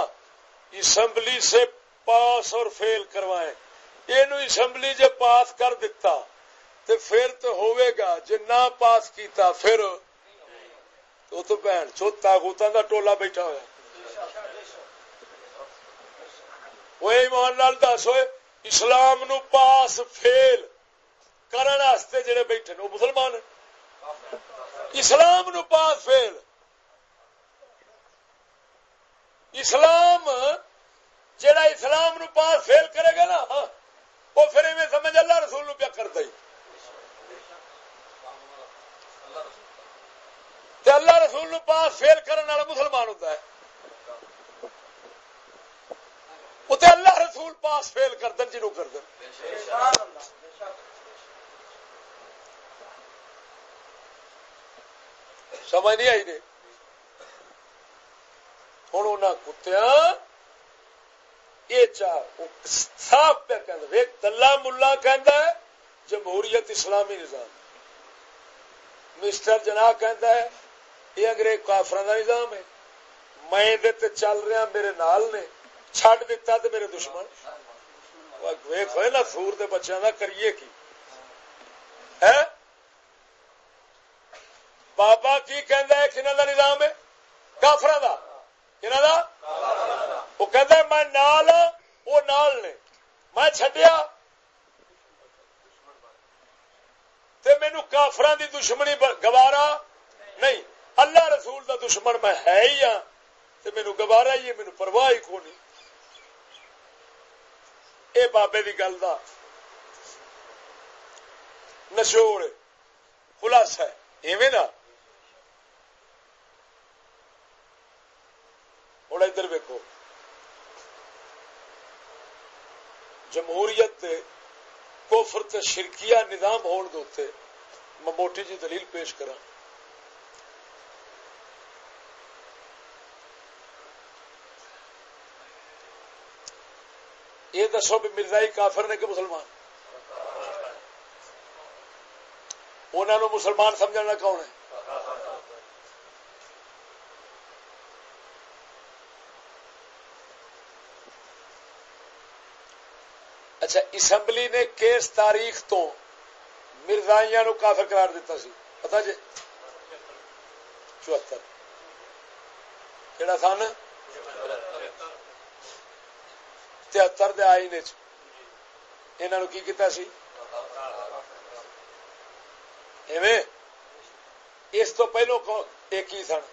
اسمبلی سے پاس اور فیل کروائے یہ اسمبلی جی پاس کر دیتا تو پھر تو ہوئے گا جی نہ پاس کیتا پھر تو تو بہن چو تاغوتاں دا ٹولا بیٹھا ہوا وہ ایمان لال دس ہوئے اسلام نو پاس فیل کرن کرنے جڑے بیٹھے وہ مسلمان ہیں اسلام نو پاس فیل۔ اسلام جڑا اسلام نو پاس فیل کرے گا نا وہ پھر میں سمجھ اللہ رسول نو پیا کرتا ہی۔ اللہ رسول نو پاس فیل کرنے والا مسلمان ہوتا ہے۔ وہ اللہ رسول پاس فیل کر دن جنوب کر دن سمجھ نہیں آئی نے ہوں انہیں کتیا یہ چار صاف پہ کہ دلہ ملا کہ جمہوریت اسلامی نظام مسٹر جناح کہہ یہ انگریز کافر کا نظام ہے میں چل رہا میرے نال نے چڈ دتا تو میرے دشمن ویخ نا سور کے بچوں کا کریے کی ہے بابا کی کہہ کنہ کا نظام ہے؟ کافر کا کنہ کا وہ کہ میں نال ہاں، وہ نال نے۔ میں چڈیا مینو کافران دی دشمنی گوارا؟ نہیں۔ اللہ رسول دا دشمن میں ہے ہی ہاں۔ مینو گوارا ہی مینو پرواہ ہی کونی۔ اے بابے دی گل دا۔ نچوڑ خلاصہ ہے۔ ایویں نا ہوں ادھر ویکو جمہوریت کوفر تے شرکیہ نظام ہون دے میں موٹی جی دلیل پیش کرا یہ دسو بھی مرزائی کافر نے کہ مسلمان انہوں مسلمان سمجھنا کون ہے اچھا اسمبلی نے کس تاریخ تو مرزائیاں نو کافر قرار دیتا سی۔ پتا جی؟ چوہتر۔ کہڑا سن تہتر دے آئین انہوں کی کیتا سی؟ ایویں؟ اس تو پہلو ایک ہی سن۔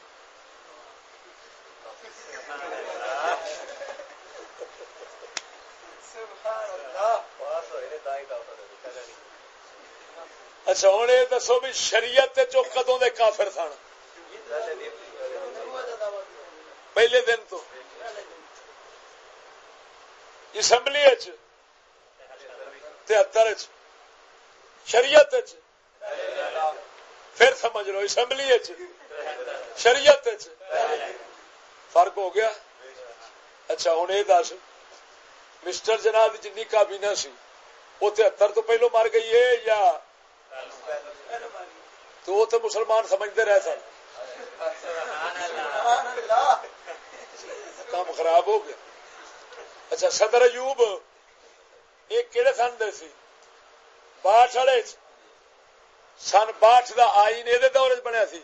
اچھا ہوں یہ دسو بھی شریعت چو کدوں دے کافر سن۔ پہلے دن تو۔ اسمبلی تہتر شریعت پھر سمجھ لو، اسمبلی شریعت فرق ہو گیا۔ اچھا ہوں یہ دس۔ مسٹر جناب جن کابینہ سی وہ تہتر تو پہلو مر گئی ہے یا؟ تو وہ تو مسلمان سمجھتے رہ سن۔ کام خراب ہو گیا۔ اچھا صدر ایوب، یہ کہڑے سن دے سی؟ باٹھ والے سن باٹھ کا آئین یہ دور چ بنیا سی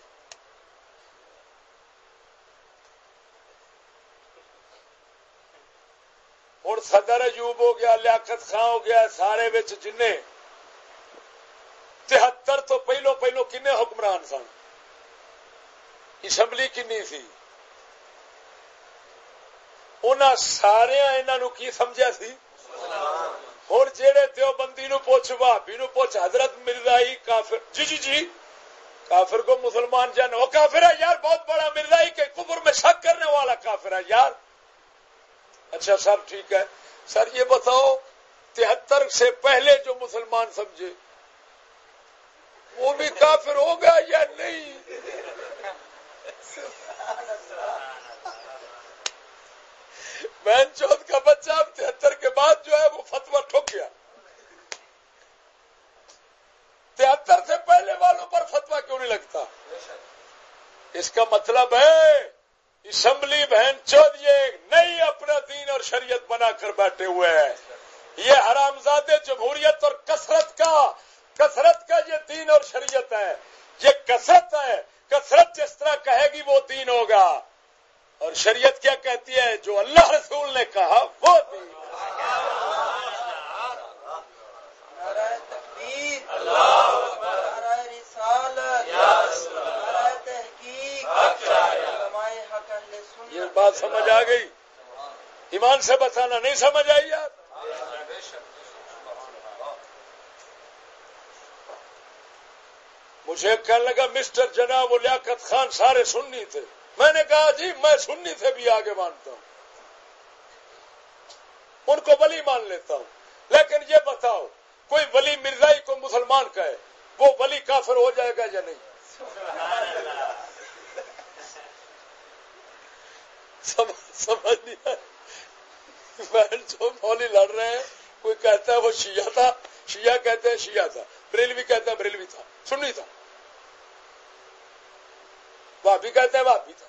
ہوں صدر ایوب ہو گیا، لیاقت خان ہو گیا، سارے جن تہتر تو پہلو پہلو کن حکمران سن؟ اسمبلی کنی سی؟ ان سارے انہوں کی سمجھا سی؟ ہوں جہے دیوبندی نو پوچھ بھابی نو پوچھ، حضرت مرزائی کافر جی جی جی کافر کو مسلمان جان، وہ کافر ہے یار، بہت بڑا مرزائی کے کفر میں شک کرنے والا کافر ہے یار۔ اچھا سر ٹھیک ہے۔ سر، یہ بتاؤ، تہتر سے پہلے جو مسلمان سمجھے، وہ بھی کافر ہوگا یا نہیں؟ بہن، چوتھ کا بچہ اب تہتر کے بعد جو ہے، وہ فتوا ٹھوک گیا۔ تہتر سے پہلے والوں پر فتوا کیوں نہیں لگتا؟ اس کا مطلب ہے اسمبلی بہن چود یہ نئی اپنا دین اور شریعت بنا کر بیٹھے ہوئے ہیں۔ یہ حرامزاد جمہوریت اور کثرت کا کثرت کا یہ دین اور شریعت ہے۔ یہ کثرت ہے، کثرت جس طرح کہے گی وہ دین ہوگا۔ اور شریعت کیا کہتی ہے؟ جو اللہ رسول نے کہا، وہ دین۔ یہ بات سمجھ آ گئی۔ ایمان سے بتانا نہیں سمجھ آئی یار۔ مجھے کہنے لگا، مسٹر جناب لیاقت خان سارے سننی تھے۔ میں نے کہا جی میں سننی سے بھی، آگے مانتا ہوں۔ ان کو ولی مان لیتا ہوں۔ لیکن یہ بتاؤ، کوئی ولی مرزائی کو مسلمان کہے، وہ ولی کافر ہو جائے گا یا نہیں؟ سمجھ نہیں بہن جو مولی لڑ رہے ہیں، کوئی کہتا ہے وہ شیعہ تھا، شیعہ کہتے ہیں شیعہ تھا، بریلوی کہتا ہے بریلوی تھا، سنی تھا۔ بھابھی کہتے ہیں بھابھی تھا۔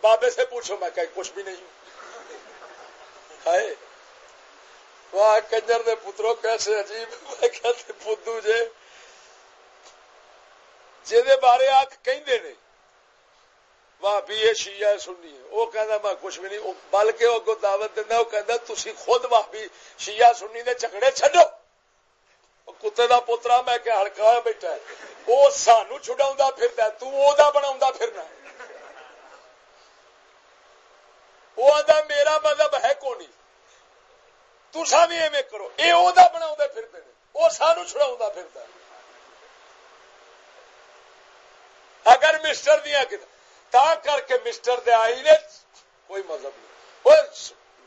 بابے سے پوچھو، میں کہ کچھ بھی نہیں ہوں۔ واہ، کنجر دے پترو، کیسے عجیب میں کہتے پدو جے۔ جے دے بارے آخ کہ بھابی یہ شیعہ سننی ہے وہ کہنا میں کچھ بھی نہیں، بلکہ وہ کو دعوت دینا، وہ کہنا تھی خود بھابی شیعہ سننی دے جھگڑے چڈو کتے دا پوترا میں کہ ہڑکا بیٹھا ہے۔ وہ سانو چھڑا پھرتا تا بنا پھرنا وہ آدھا میرا مذہب ہے کونی تسا بھی ایویں کرو۔ یہ بنا پھرتے ہیں وہ سانو چھڑا پھرتا اگر مسٹر دیا تا کر کے مسٹر دے آئی نے کوئی مذہب نہیں۔ وہ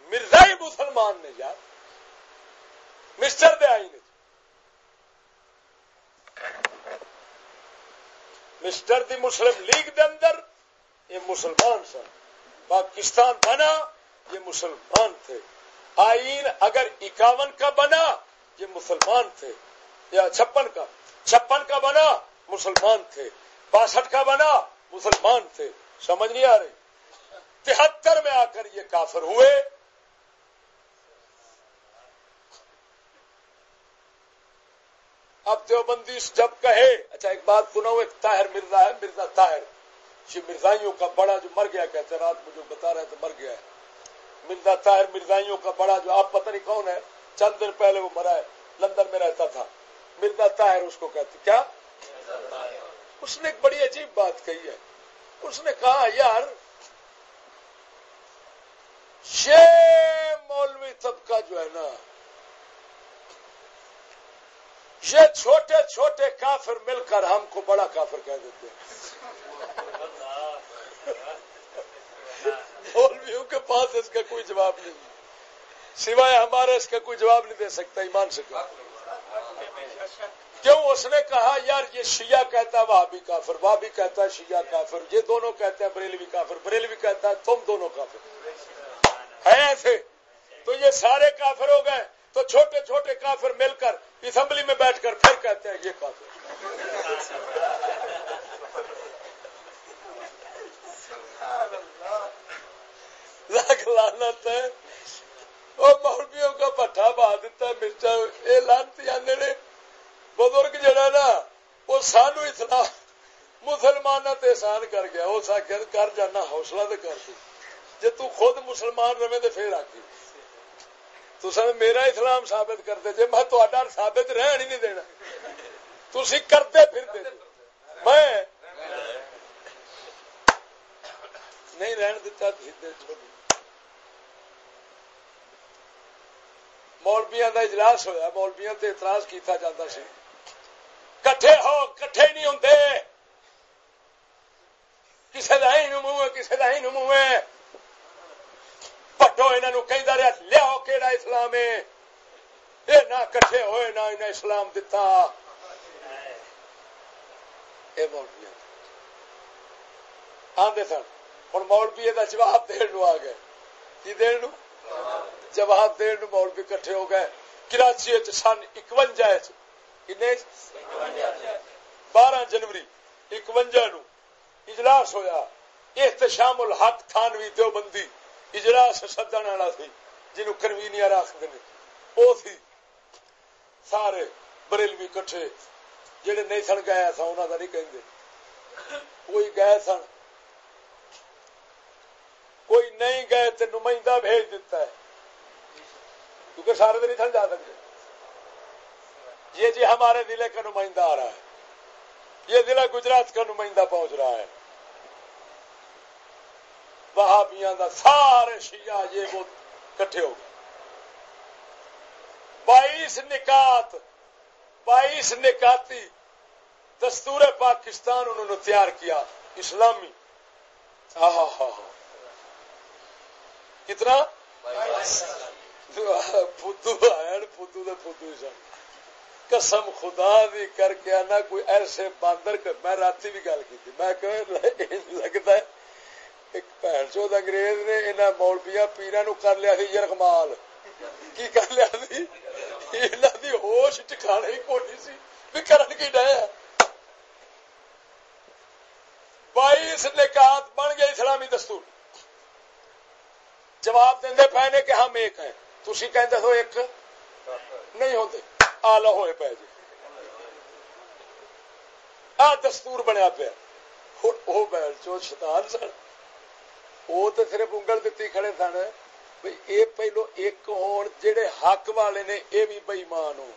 مرزا ہی مسلمان نے یار، مسٹر دے آئی نے مسٹر دی مسلم لیگ دے اندر یہ مسلمان سن۔ پاکستان بنا، یہ مسلمان تھے۔ آئین اگر اکاون کا بنا، یہ مسلمان تھے۔ یا چھپن کا چھپن کا بنا، مسلمان تھے۔ باسٹھ کا بنا مسلمان تھے سمجھ نہیں آ رہی تہتر میں آ کر یہ کافر ہوئے۔ اب دیوبندی جب کہے۔ اچھا ایک بات سنو ایک طاہر مرزا ہے مرزا طاہر۔ یہ مرزائیوں کا بڑا جو مر گیا کہتے رات مجھے بتا رہے تھے مر گیا ہے۔ مرزا طاہر مرزائیوں کا بڑا جو آپ پتہ نہیں کون ہے چند دن پہلے وہ مرا ہے لندن میں رہتا تھا۔ مرزا طاہر اس کو کہتے کیا؟ اس نے ایک بڑی عجیب بات کہی ہے۔ اس نے کہا، یار، یہ مولوی طبقہ جو ہے نا، یہ چھوٹے چھوٹے کافر مل کر ہم کو بڑا کافر کہہ دیتے مولویوں کے پاس اس کا کوئی جواب نہیں۔ سوائے ہمارے اس کا کوئی جواب نہیں دے سکتا، ایمان سے کہا کیوں اس نے کہا، یار یہ شیعہ کہتا ہے، وہاں بھی کافر، وہاں بھی کہتا ہے شیعہ کافر، یہ دونوں کہتے ہیں بریلوی کافر، بریلوی کہتا ہے تم دونوں کافر. ہے ایسے؟ تو یہ سارے کافر ہو گئے، تو چھوٹے چھوٹے کافر مل کر اسمبلی میں بیٹھ کر پھر کہتے ہیں یہ کافر. لانت ہے. وہ مولویوں کا پٹھا بہا دیتا ہے مرچا یہ لانتی آدھے نے. بزرگ جڑا نا، وہ سانو اسلام مسلمان احسان کر گیا اس آخر کر جانا حوصلہ تو کر دی جی تو خود مسلمان رہے تو پھر آکی تو سن میرا اسلام ثابت کرتے جی میں تا ثابت رہن ہی نہیں دینا۔ تھی کرتے پھرتے میں نہیں رہن دیتا مولبیا کا اجلاس ہوا مولبیا تے اعتراض کیتا جاتا سی۔ کٹھے ہو، کٹھے نہیں ہوں کسی کا ہی منہ کسی کا ہی منہ ہے۔ پٹو انہوں کہ لیاؤ کہڑا اسلام ہے؟ یہ نہ کٹھے ہوئے، نہ انہیں اسلام دتا۔ یہ مولوی آدھے۔ سن ہوں مولوی کا جواب دن آ گئے۔ کی دن جواب دن مولوی کٹھے ہو گئے۔ کراچی سن اکوجا چ بارہ جنوری اکوجا نو اجلاس ہوا احتشام الحق تھانوی دیوبندی اجلاس سدن والا سی جنو کنوینئر آخر وہ سی سارے بریلوی کٹھے جہے نہیں سن گئے سا انہوں کا نہیں کہیں کوئی گئے سن کوئی نہیں گئے تو نمائندہ بھیج دیتا ہے کیونکہ سارے تو نہیں سن جا سکتے یہ جی ہمارے ضلع کا نمائندہ آ رہا ہے۔ یہ ضلع گجرات کا نمائندہ پہنچ رہا ہے۔ وہابیاں دا سارے شیعہ یہ وہ کٹھے ہو گئے۔ بائیس نکات بائیس نکاتی دستور پاکستان انہوں نے تیار کیا اسلامی۔ کتنا؟ فدو آیا فدو دے فدو سن قسم خدا دی کر کے آنا، کوئی ایسے باندر میں رات بھی گل کی میں لگتا ہے ایک بھن چوت انگریز نے انہیں مولبیا پیرا نو کر لیا سی یرغمال کی کر لیا سی؟ انہوں دی ہوش ٹکانے ہی کونی سی۔ بھی کرن کی ڈے بائیس نکات بن گئے اسلامی دستور۔ جواب دے پے نے کہ ہم ایک ہیں۔ تھی کہتے ہو ایک؟ نہیں ہوتے آلہ ہوئے پہ جی۔ آ دستور بنیا پیا۔ وہ بیل چو شیطان سن۔ وہ تو صرف انگل دیتی کھڑے سن۔ بھائی یہ پہلو ایک ہون جڑے حق والے نے یہ بھی بئیمان ہو۔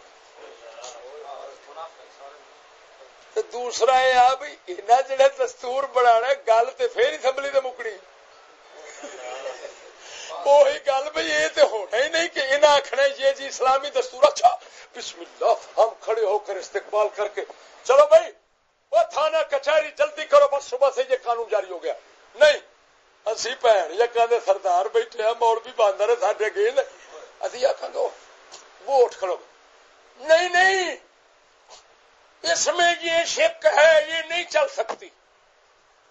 دوسرا یہ آ بھائی انہیں جڑے دستور بنا گل تو پھر اسمبلی سے مکنی وہی گل بھائی یہ تو ہونا ہی نہیں کہ انہیں آخنا یہ جی اسلامی دستور اچھا بسم اللہ، ہم کھڑے ہو کر استقبال کر کے، چلو بھائی، وہ تھانہ کچہری جلدی کرو، بس صبح سے یہ قانون جاری ہو گیا۔ نہیں، اسی بھن یا کہ سردار بیٹھے ہیں موڑ بھی باندر ساڈے گئے اسی آخان گے وہ اٹھ کھڑو۔ نہیں نہیں، اس میں یہ شک ہے، یہ نہیں چل سکتی۔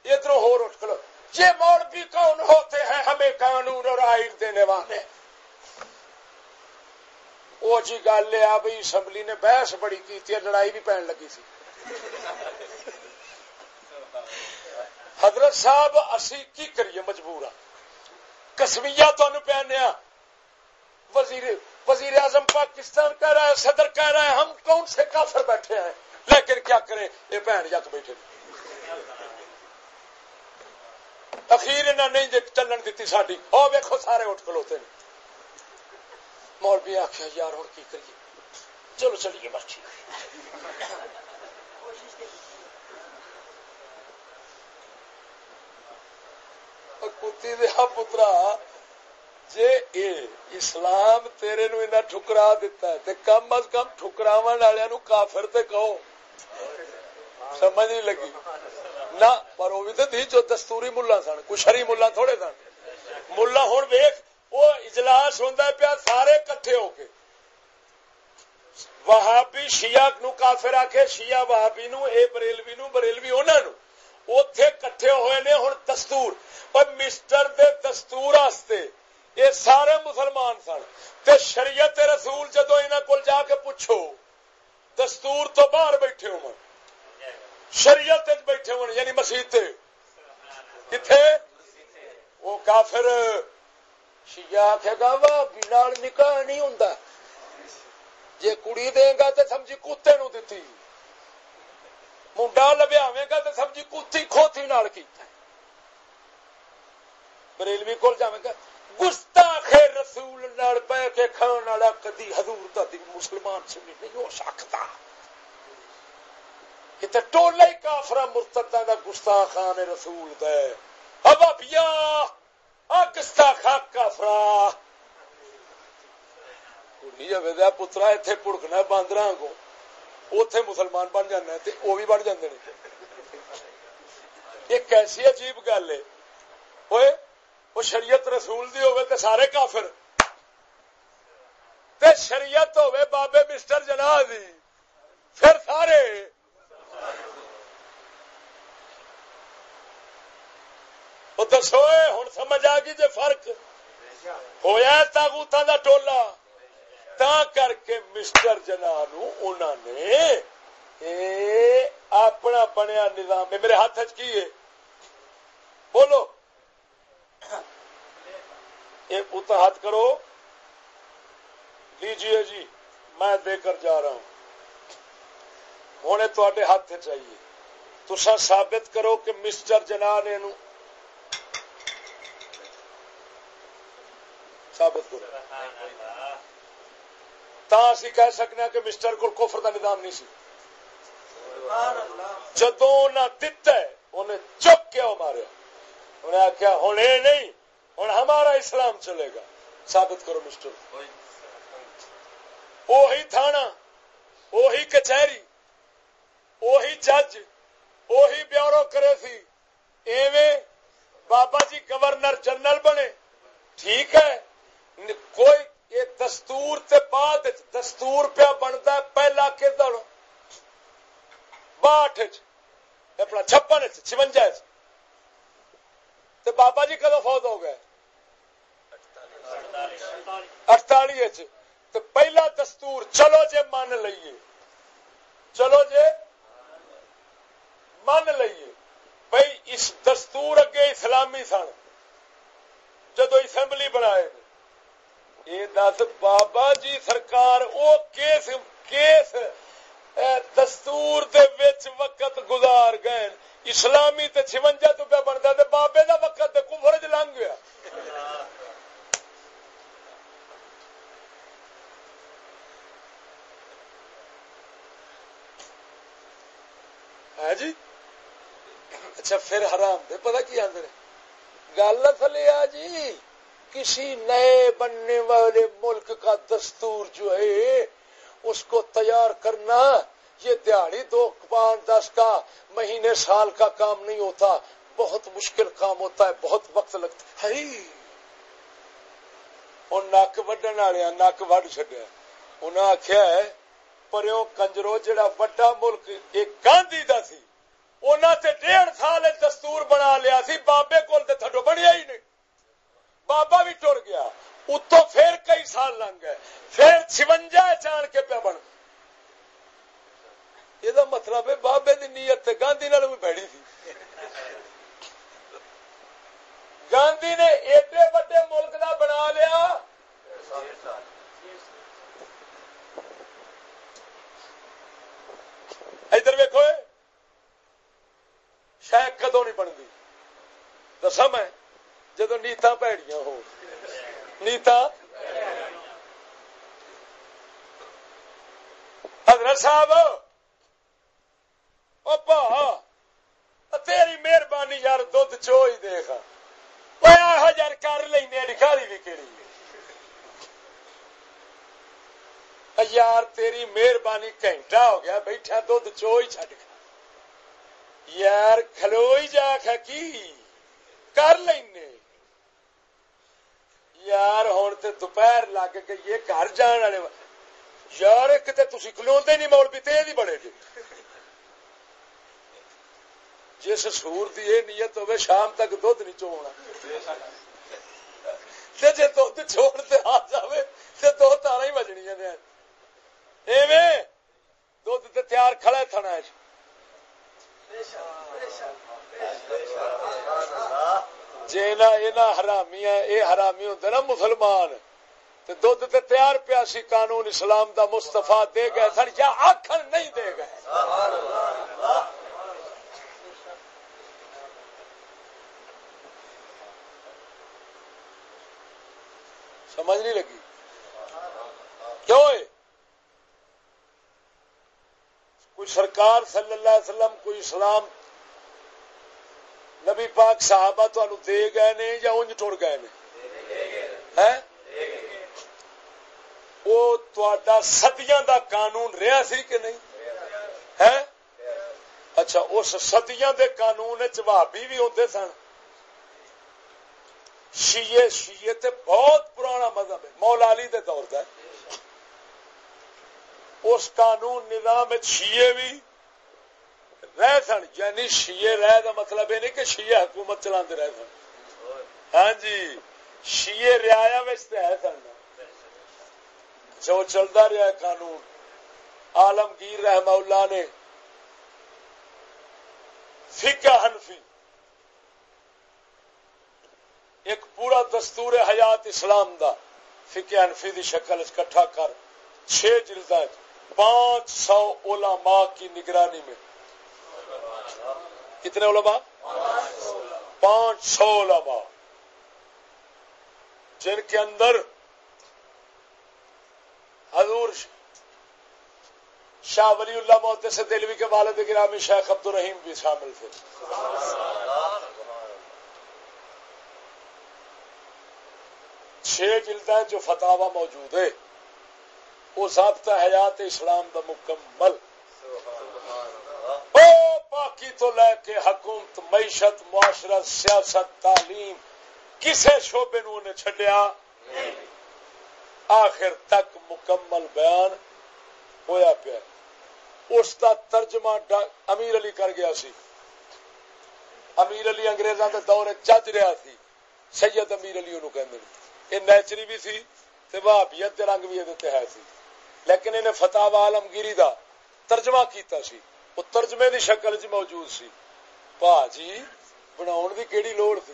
ادھر ہو اٹھ کھڑو۔ یہ موڑ بھی کون ہوتے ہیں ہمیں قانون اور آئین دینے والے؟ وہ جی گل ہے بھائی اسمبلی نے بحث بڑی کی تھی لڑائی بھی پہن لگی تھی حضرت صاحب، اسی کی کریے مجبور ہاں؟ کسمیا تمہیں پہنیا ہاں۔ وزیر وزیر اعظم پاکستان کہہ رہا ہے، صدر کہہ رہا ہے، ہم کون سے کافر بیٹھے ہیں؟ لیکن کیا کریں؟ یہ بہن یک بیٹھے۔ اخیر انہیں نہیں چلن دیتی ساری او ویکو سارے اٹھ کلوتے ہیں۔ مولوی آخیا یار ہوں کی کریے؟ چلو چلیے بس ٹھیک کتی دیا پترا، جے اے اسلام تیرے نو انہیں ٹھکرا دیتا ہے، تے کم از کم ٹھکراو والوں کافر تے کہو۔ سمجھ نہیں لگی؟ نہ پر وہ بھی تھی جو دستوری ملا سن کچھ شری ملا تھوڑے سن ملا ہوں ویخ وہ اجلاس ہوں پیا سارے کٹھے ہو کے وہابی شیعہ نو کافر آ کے شیعہ وہابی نو اے بریلوی نو بریلوی انہوں نو اتے کٹھے ہوئے نے ہوں دستور اور مسٹر دے دستور آستے یہ سارے مسلمان سن تے شریعت رسول جدو انہوں کو جا کے پوچھو دستور تو باہر بیٹھے ہو شریعت بیٹھے ہو یعنی مسیح کتنے وہ کافر شیعہ آخے گا وا نال نکاح نہیں ہوں جی کڑی دے گا تو سمجھی کتے نو دتی۔ منڈا لبیاوے گا تو سمجھی کتی کھوتی نال کیتا بریلوی کول جاوے گا، گستاخ رسول نال پہ کے کھان والا کدی حضور دا مسلمان سنی نہیں ہو سکتا۔ یہ تو ٹولا ہی کافرا مرتدہ دا گستاخان رسول دے۔ ابا بیا گستاخا کافرا پترا اتنے پڑکنا باندر کو۔ اتے مسلمان بن جانا وہ بھی بن جاندے یہ کیسی عجیب گل ہے۔ وہ شریعت رسول دی ہوئے تے سارے کافر۔ تے شریعت ہوئے بابے مسٹر جنا دی پھر سارے وہ دسو ہوں سمجھ آ گئی جی فرق؟ ہوا تاغوتاں دا ٹولا؟ تا کر کے مسٹر جنا نے اپنا بنیا نظام میرے ہاتھ کی ہے؟ بولو۔ یہ پوتا ہاتھ کرو۔ لیجیے جی میں دے کر جا رہا ہوں۔ ہونے تے ہاتھ چاہیے تسا ثابت کرو کہ مسٹر جنا نے ثابت کرو تا اسی کہہ سکنے کہ مسٹر کو کفر دا نظام نہیں سی۔ جدو دتا ہے، انہیں چپ کیا مارے۔ انہیں آخیا ہوں یہ نہیں ہوں ہمارا اسلام چلے گا۔ ثابت کرو مسٹر۔ وہی تھانہ وہی کچہری وہی جج وہی بیورو کرے سی۔ ایویں بابا جی گورنر جنرل بنے۔ ٹھیک ہے۔ کوئی یہ دستور تے بعد دستور پیا بنتا ہے، پہلا کدڑ باٹھ اپنا چھپن چونجا بابا جی کدو فوت ہو گئے؟ اٹتالی پہلا دستور، چلو جے من لئیے۔ چلو جے من لئیے۔ بھائی اس دستور اگے اسلامی سن۔ جدو اسمبلی بنائے۔ یہ دس بابا جی سرکار، او کیس کیس دستور دے وچ وقت گزار گئے۔ اسلامی تے چونجا تو پہ بنتا تے بابے دا وقت تے کفر چ لنگ گیا۔ ہے جی؟ اچھا پھر حرام دے، پتہ کی آدھے گل تھلے آ جی کسی نئے بننے والے ملک کا دستور جو ہے، اس کو تیار کرنا، یہ دیہڑی دو پانچ دس کا مہینے سال کا کام نہیں ہوتا۔ بہت مشکل کام ہوتا ہے، بہت وقت لگتا ہے۔ نک وڈن والے نک وڈ چڈیا انہیں آخیا ہے پرو کنجرو جڑا وڈا ملک ایک گاندھی کا سی۔ انہوں ڈیڑھ سال دستور بنا لیا سی، بابے کول تھڈو بنیا ہی نہیں۔ بابا بھی ٹر گیا۔ اتو پھر کئی سال لنگ گئے۔ پھر چونجا چان کے پیا بن۔ یہ مطلب ہے بابے کی نیت گاندھی بھی بڑی تھی۔ گاندھی نے ایڈے وڈے ملک کا بنا لیا۔ ادھر ویکو شاید کدو نہیں بنتی۔ دسا میں۔ جدو نیتا پیڑیاں ہو نیتا حضرت صاحب تیری مہربانی یار دھد چو ہی دیکھا یار کر لینا لکھاری بھی کہڑی یار تیری مہربانی گھنٹہ ہو گیا بیٹھا دھد چو ہی چڈ یار کھلو ہی جا کی کر لینے یار ہوں تو دوپہر لگ گئی گھر جان والے یار کتنے تھی کلو نہیں مول بھی تیز ہی بڑے جی جس سور کی یہ نیت ہوے شام تک دھد نہیں چونا جی دھد چھوڑ تے آ جائے تو دو تارا ہی بجنیا نے ایویں دھد تیار کھڑا تھنا جی حرامی یہ حرامی ہوں نا مسلمان۔ دھد تے تیار پیا سی، قانون اسلام دا مستفا دے گئے سن یا آخر نہیں دے گئے۔ سمجھ نہیں لگی۔ کیوں کوئی سرکار صلی اللہ علیہ وسلم، کوئی اسلام نبی پاک صحابہ تو دے گئے نے یا انج ٹر گئے نے؟ وہ سدیاں دا قانون رہا سی کہ نہیں؟ ہے اچھا اس سدیاں دے قانون چابی بھی ہوتے سن۔ شیے شیے تے بہت پرانا مذہب ہے، مولا علی دے دور کا اس قانون نظام شیے بھی رہ سن یعنی شیے رہ دا مطلب یہ نہیں کہ شیے حکومت چلا رہ سن۔ ہاں جی شیے رعایا ہے سن۔ جو چلتا رہا قانون۔ عالمگیر رحمہ اللہ نے فکا حنفی ایک پورا دستور حیات اسلام دا فکے انفی دی شکل اکٹھا کر، چھ جلد پانچ سو علماء کی نگرانی میں کتنے علماء؟ پانچ سو علماء۔ جن کے اندر حضور شاہ ولی اللہ محدث سے دلوی کے والد گرامی شیخ عبد الرحیم بھی شامل تھے۔ چھ جلد جو فتح موجود ہے وہ ضابطہ حیات اسلام دا مکمل۔ باقی تو لے کے حکومت، معیشت، معاشرت، سیاست، تعلیم، کسے شعبے نو نے چڈیا آخر تک مکمل بیان ہویا پیا۔ اس کا ترجمہ امیر علی کر گیا سی۔ امیر علی انگریزاں دے دور چج رہا سی۔ سید امیر علی انہوں کہندے یہ نیچری بھی سی تے وہابیت دے رنگ بھی یہ ہے سی۔ لیکن انہیں فتح عالمگیری دا ترجمہ کیتا سی۔ وہ ترجمے دی شکل چ موجود سی پا جی بناؤن دی کیڑی لوڑ تھی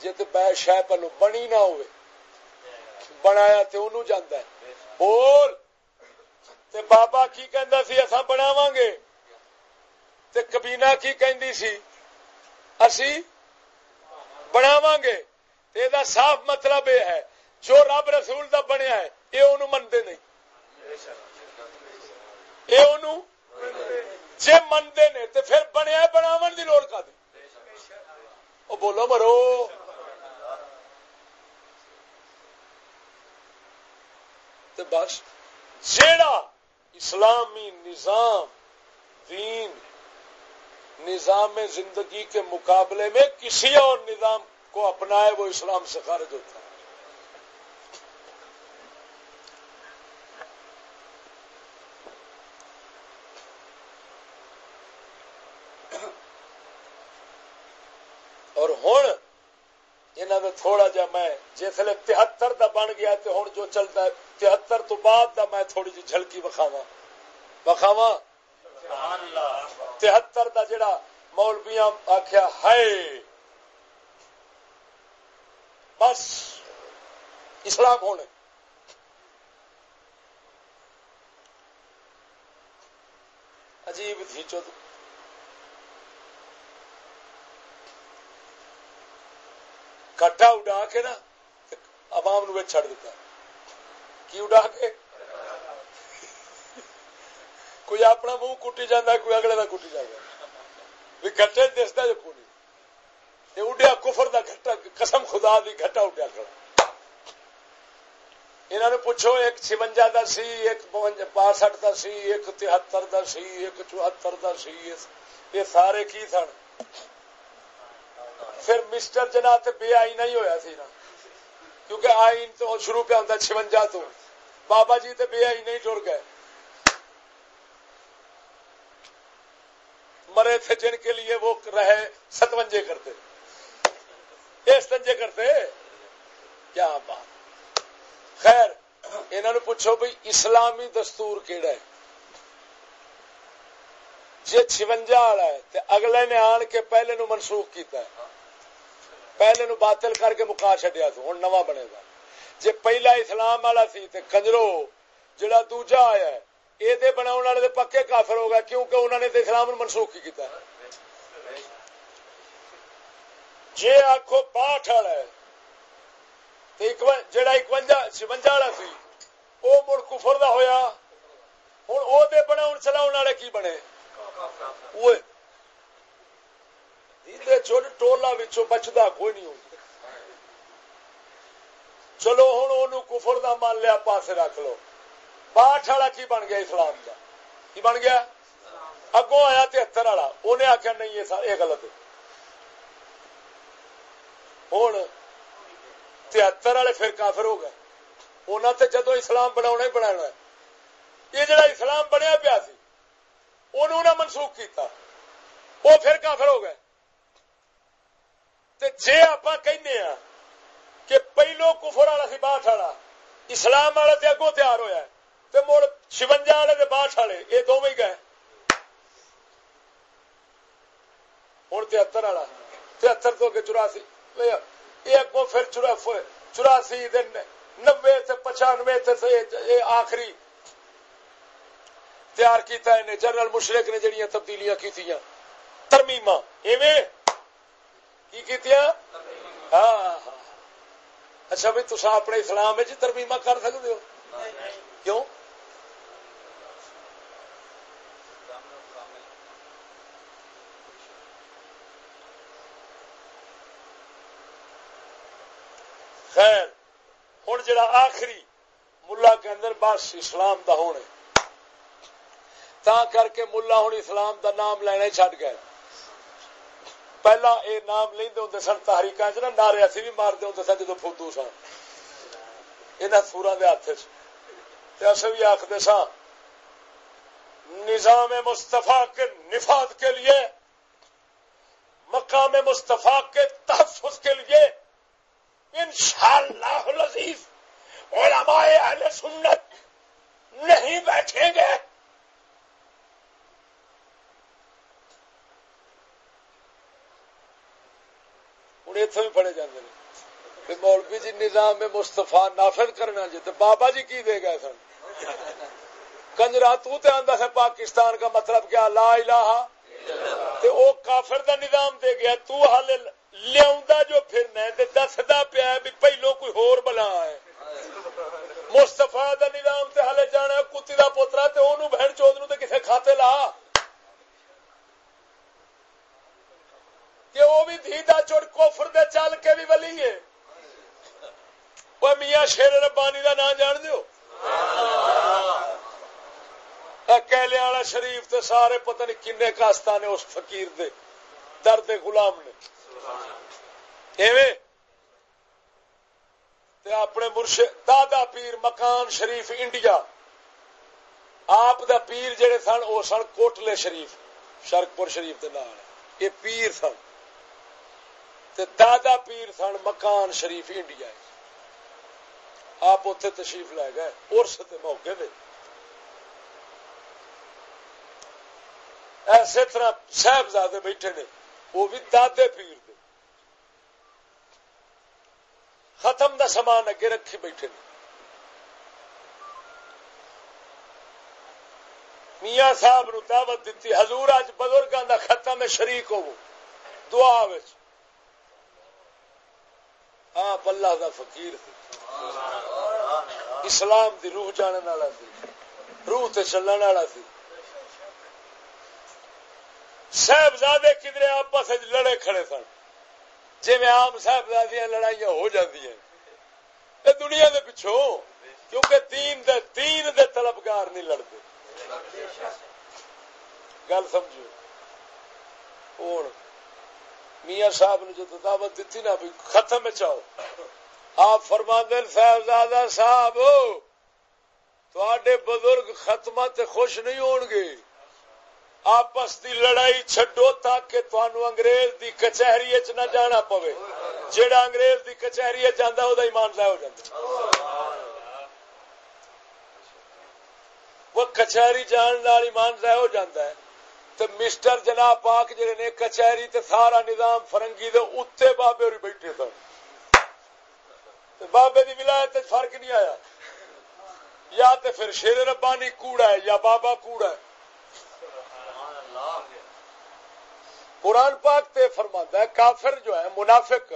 جی تے شہ پہلو بنی نہ ہوئے بنایا تے انہوں جاندا ہے بول تے بابا کی کہندا سی اساں بناواں گے تے کبینہ کی کہندی سی اسی بناواں گے یہ صاف مطلب یہ ہے جو رب رسول دا بنیا ہے یہ انہوں منتے نہیں یہ انہوں جی منتے نے تو پھر بنیا بناو کی لوڑ کا وہ بولو مرو۔ تو بس، جیڑا اسلامی نظام، دین، نظام زندگی کے مقابلے میں کسی اور نظام کو اپنائے، وہ اسلام سے خارج ہوتا ہے اور ہوں انہوں تھوڑا جا میں جسے تہتر دا بن گیا تو ہوں جو چلتا ہے، تہتر تو بعد دا میں تھوڑی جی جھلکی بخاوا بخاوا تہتر دا جڑا مولبیاں آخیا ہے بس، اسلام ہونے۔ عجیب تھی چود کٹا اڈا کے نا، عوام نو چڑ دیتا کی اڈا کے؟ کوئی اپنا منہ کٹی جانا کوئی اگلے کا کٹی جانا بھی کٹے دستا جو کونی اڈیا کفر دا گھٹا، قسم خدا دی گھٹا اڈیا کھڑا۔ انہوں نے پوچھو، ایک چونجا دا سی، ایک باسٹھ دا سی، ایک تہتر دا سی، ایک چوہتر دا سی، یہ سارے کی سن؟ پھر مسٹر جنا بے آئی نہیں ہویا سی نا۔ کیونکہ آئین تو شروع پہ آتا چونجا تو۔ بابا جی تو بے ہی نہیں ٹر گئے۔ مرے تھے جن کے لیے وہ رہے ستوجے کرتے۔ ستنجے کرتے۔ کیا بات۔ خیر انہوں نے پوچھو بھائی اسلامی دستور کہڑا ہے۔ جی چونجا والا ہے اگلے نے آن کے پہلے نو منسوخ کیتا ہے۔ پہلے نو باطل کر کے مکا چڈیا تو ہوں نواں بنے گا۔ جی پہلا اسلام والا سی تے کنجرو، جڑا دوجا آیا ہے یہ بنا والے پکے کافر ہو گئے کیونکہ انہوں نے اسلام منسوخ کی کیتا ہے۔ جی آخو باٹھ والا ہے جڑا اکوجا چونجا والا سی وہ مڑ کفر دا ہویا۔ ہوں وہ بنا چلاؤ والے کی بنے؟ ٹولا بچتا کوئی نہیں چلو ہوں کفر دا مان لیا پاس رکھ لو باٹھ والا کی بن گیا اسلام کا کی بن گیا اگوں آیا تہتر والا انہیں آخیا نہیں یہ غلط ہوں تہتر والے پھر کافر ہو گئے انہوں نے جدو اسلام بنا ہی بنا یہ جڑا اسلام بنیا پیا سی انہوں نے منسوخ کیتا وہ پھر کافر ہو گئے جی آپ کہنے ہاں کہ پہلو کفر والا سی باٹھ والا، اسلام والا تے اگوں تیار ہوا تو مڑ چونجا والے باٹھ والے، یہ دونوں ہی گئے۔ ہوں تہتر والا، تہتر تو اگے چوراسی یہ اگوں پھر چوراسی نبے پچانوے آخری تیار کیتا ہے جنرل مشرق نے جڑیاں تبدیلیاں کی ترمیما کی ہاں, ہاں،, ہاں اچھا بھائی تصا اپنے اسلام ترمیما کر سکتے ہو؟ کیوں؟ خیر ہوں جڑا آخری ملا کے اندر بس اسلام دا ہونے تا کر کے ملا ہوں اسلام دا نام لینا چڈ گئے۔ پہلا یہ نام لیندے ہوں سن تحریک نا نعرے اسی بھی مارتے ہوں سن جدو فدو سن یہاں سورا دے ہاتھ چ بھی آخر سا نظام مستفا کے نفاذ کے لیے مقام مستفا کے تحفظ کے لیے انشاءاللہ العزیز علماء اہل سنت نہیں بیٹھیں گے ہوں اتوں بھی پڑے جاتے ہیں مولوی جی نظام میں مستفا نافذ کرنا جی تو بابا جی کی دے گئے سن؟ کنجرا تا ہے پاکستان کا مطلب کیا؟ لا الہ۔ تے او کافر دا نظام دے گیا، تو حال لیا جو پھرنا دستا پیا بھی پہلو کوئی ہور بلا ہے۔ مستفا دا نظام تے ہلے جانا کتی دا پوترا تے اونوں بہن چود نو تے کسے کھاتے لا۔ کہ وہ بھی دھی دا چڑ کوفر دے چل کے بھی ولی ہے۔ وہ میاں شیر ربانی دا نام جان دیو؟ کیلے والا شریف تے سارے پتہ نہیں کنے کاستا نے اس فقیر دے، درد غلام نے۔ ایویں؟ تے اپنے مرشد، دادا پیر مکان شریف انڈیا۔ آپ دا پیر جڑے سن، وہ سن کوٹلے شریف، شرکپور شریف دے نال۔ یہ پیر سن۔ تے دادا پیر سن مکان شریف انڈیا آپ اتے تشریف لے گئے ارس کے موقع دے۔ ایسے طرح صاحبزادے بیٹھے نے، وہ بھی دادے پیر دے۔ ختم دا سامان اگے رکھی بیٹھے نے۔ میاں صاحب نو دعوت دیتی حضور اج بزرگاں دا ختم شریک ہو دعا وچ۔ آپ اللہ دا فقیر تھی اسلام دی روح جاننے والا سی روح تے چلن والا سی صاحبزادے کدھر آپس لڑے کھڑے سن. جی میں آم صاحبزادیاں لڑائیاں ہو جاتی ہیں دنیا دے پچھو کیونکہ دین دے دین دے طلبگار نہیں لڑتے. گل سمجھو؟ ہوں میاں صاحب نے جو دعوت دیتی نا بھی ختم چاہو۔ آپ فرما دین صاحبزادہ صاحب بزرگ ختم خوش نہیں ہون گے۔ آپس دی لڑائی چڈو تاکہ انگریز دی کچہری نہ جانا پوے۔ جیڑا انگریز دی کچہری جانا وہ ایمان ضائع ہو جاتا وہ کچہری جان لال ایمان ضائع ہو جاتا ہے۔ تو مسٹر جناب پاک جڑے نے کچہری تے سارا نظام فرنگی دے اتنے بابے اور بیٹھے سن۔ بابے دی ولایت تے فرق نہیں آیا۔ یا تے پھر شیر ربانی کوڑا ہے یا بابا کوڑا ہے۔ قرآن پاک تے فرماتا ہے، کافر جو ہے، منافق،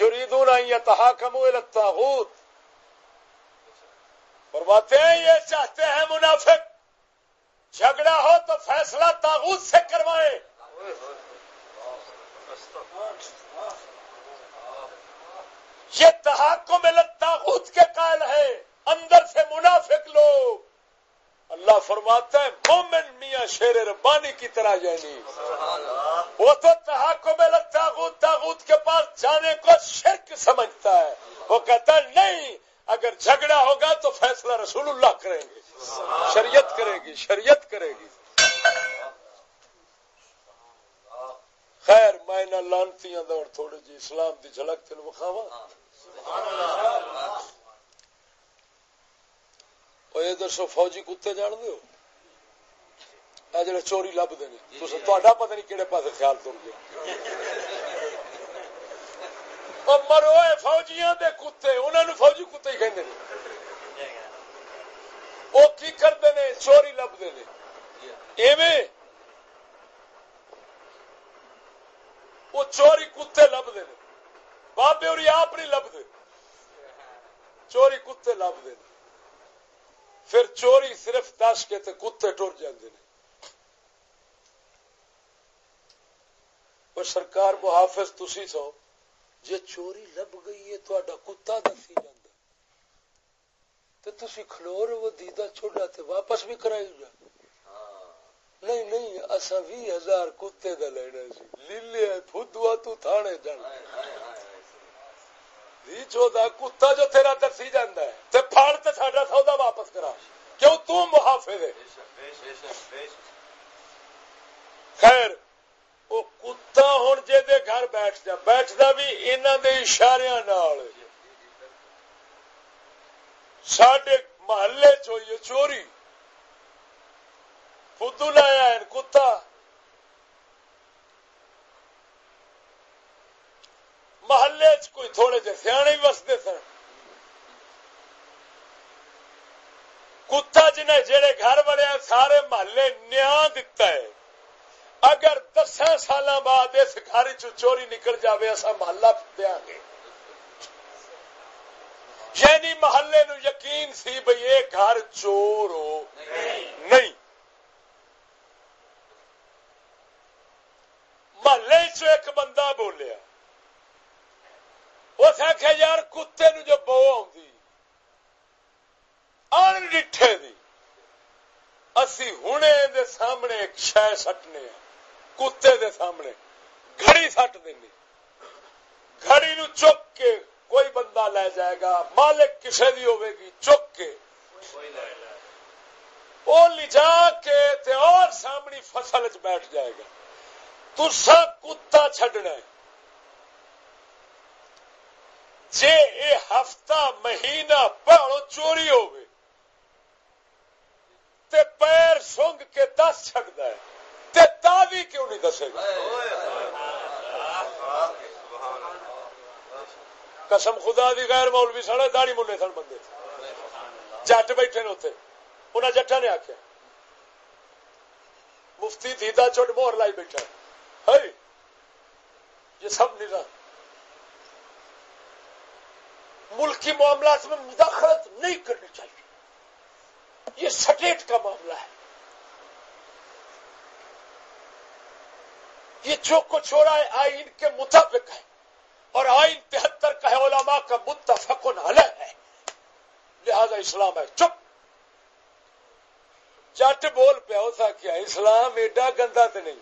یریدون ان یتحاکموا الى الطاغوت۔ فرماتے ہیں، یہ چاہتے ہیں منافق۔ جھگڑا ہو تو فیصلہ تاغوت سے کروائیں یہ تحاکم تاغوت کے قائل ہے اندر سے منافق لوگ۔ اللہ فرماتا ہے مومن میاں شیر ربانی کی طرح یعنی۔ وہ تو تحاکم تاغوت تاغوت کے پاس جانے کو شرک سمجھتا ہے۔ وہ کہتا ہے نہیں اگر جھگڑا ہوگا تو فیصلہ رسول اللہ کریں گے۔ شریعت کرے گی، شریعت کرے گی۔ خیر، میں نہ لانتی دور تھوڑی جی اسلام کی جھلک تین وکھاوا یہ دسو، فوجی کتے جان دو جڑے چوری لبتے ہیں تا پتہ نہیں کہڑے پاس خیال تر گیا۔ مرو فوجیاں دے کتے انہوں نے فوجی کتے ہی کہتے ہیں وہ کی کرتے ہیں چوری لبتے ہیں ایویں وہ چوری کتے لبتے ہیں بابے اور آپ نہیں لبتے چوری کتے لبتے ہیں پھر چوری صرف دس کے تے کتے ٹر جاندے نے۔ سرکار محافظ، تسی سو۔ جی چوری لب گئی ہے تا کتا دسی جانا تو تھی کھلو رہو دیدا چھوڑا تے واپس بھی کرائی جا۔ نہیں نہیں اصا بھی ہزار کتے دا لینا سی۔ لیلے فدوا تو تھانے جانا۔ چودہ کتا جو تیرا دسی جانا ہے، تے پھاڑ تے ساڈا سودا واپس کرا۔ کیوں تو محافظ ہے؟ خیر۔ وہ کتا ہوں جی گھر بیٹھ جا بیٹھتا بھی دے اشارے سڈے محلے چوئیے چوری۔ فدو لایا کتا۔ محلے چ کوئی تھوڑے جہ سیانے وستے سن۔ کتا جنہیں جہے گھر بڑے سارے محلے نیا دتا ہے۔ اگر دس سال بعد اس گھر چوری نکل جائے اصا محلہ دیا گے۔ یعنی محلے نو یقین سی بھائی یہ گھر چور ہو۔ نہیں۔ محلے چ ایک بندہ بولیا۔ اس آخیا یار، کتے نو جو بو آن ڈٹھے دی۔ اسی ہنے دے سامنے ایک شہ سٹنے ہیں۔ کتے دے سامنے۔ گھڑی سٹ دینی۔ گھڑی نو چک کے کوئی بندہ لے جائے گا، مالک کسے دی ہوئے گی، چک کے۔ وہ لجا کے تے اور سامنی فصل چ بیٹھ جائے گا۔ تسا کتا چڈنا جے اے ہفتہ، مہینہ پہاڑو چوری ہوئے تے پیر سونگ کے دس چڈتا ہے۔ تازی کیوں نہیں دسے گا؟ قسم خدا دی غیر مولوی سن داڑی منے سن بندے جٹ بیٹھے نے اتنے انہیں جٹا نے آخیا مفتی دیدا چوٹ مہر لائی بیٹھا ہے۔ یہ سب نظام ملکی معاملات میں مداخلت نہیں کرنی چاہیے۔ یہ سٹیٹ کا معاملہ ہے۔ یہ جو کچھ ہو رہا ہے، آئین کے مطابق ہے۔ اور آئین تہتر کا ہے، علماء کا متفق علیہ ہے۔ لہذا اسلام ہے۔ چپ۔ چٹ بول پیا ہوتا کیا اسلام ایڈا گندا تو نہیں۔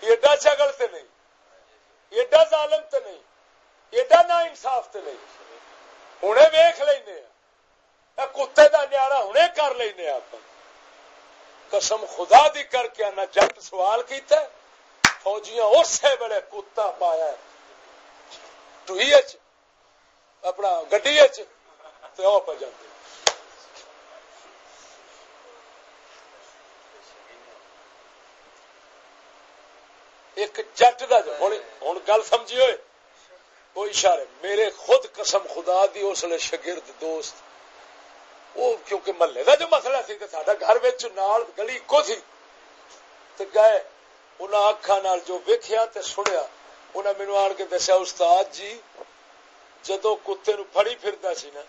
ایڈا چگل تو نہیں۔ ایڈا ظالم تو نہیں۔ ایڈا نا انصاف تو نہیں۔ ہوں ویخ لینا کتے کا نیارا ہنے کر لینا آپ قسم خدا دی کر کے آنا جٹ سوال کیتا ہے، فوجیاں اسی ویلے کتا پایا ٹوئی اپنا گڈی پہ جاتے ایک جٹ کا ہوں گل سمجھی ہوئے کوئی اشارے، میرے خود قسم خدا دی، اس لیے شگرد دوست وہ کیونکہ محلے کا جو مسئلہ سی تو سارا گھر نال گلی اکو سی تو گئے انہیں اکھا نال جو ویکیا تے سنیا انہیں مینو آن کے دسیا، استاد جی جدو کتے نو پھڑی پھردا سی نا،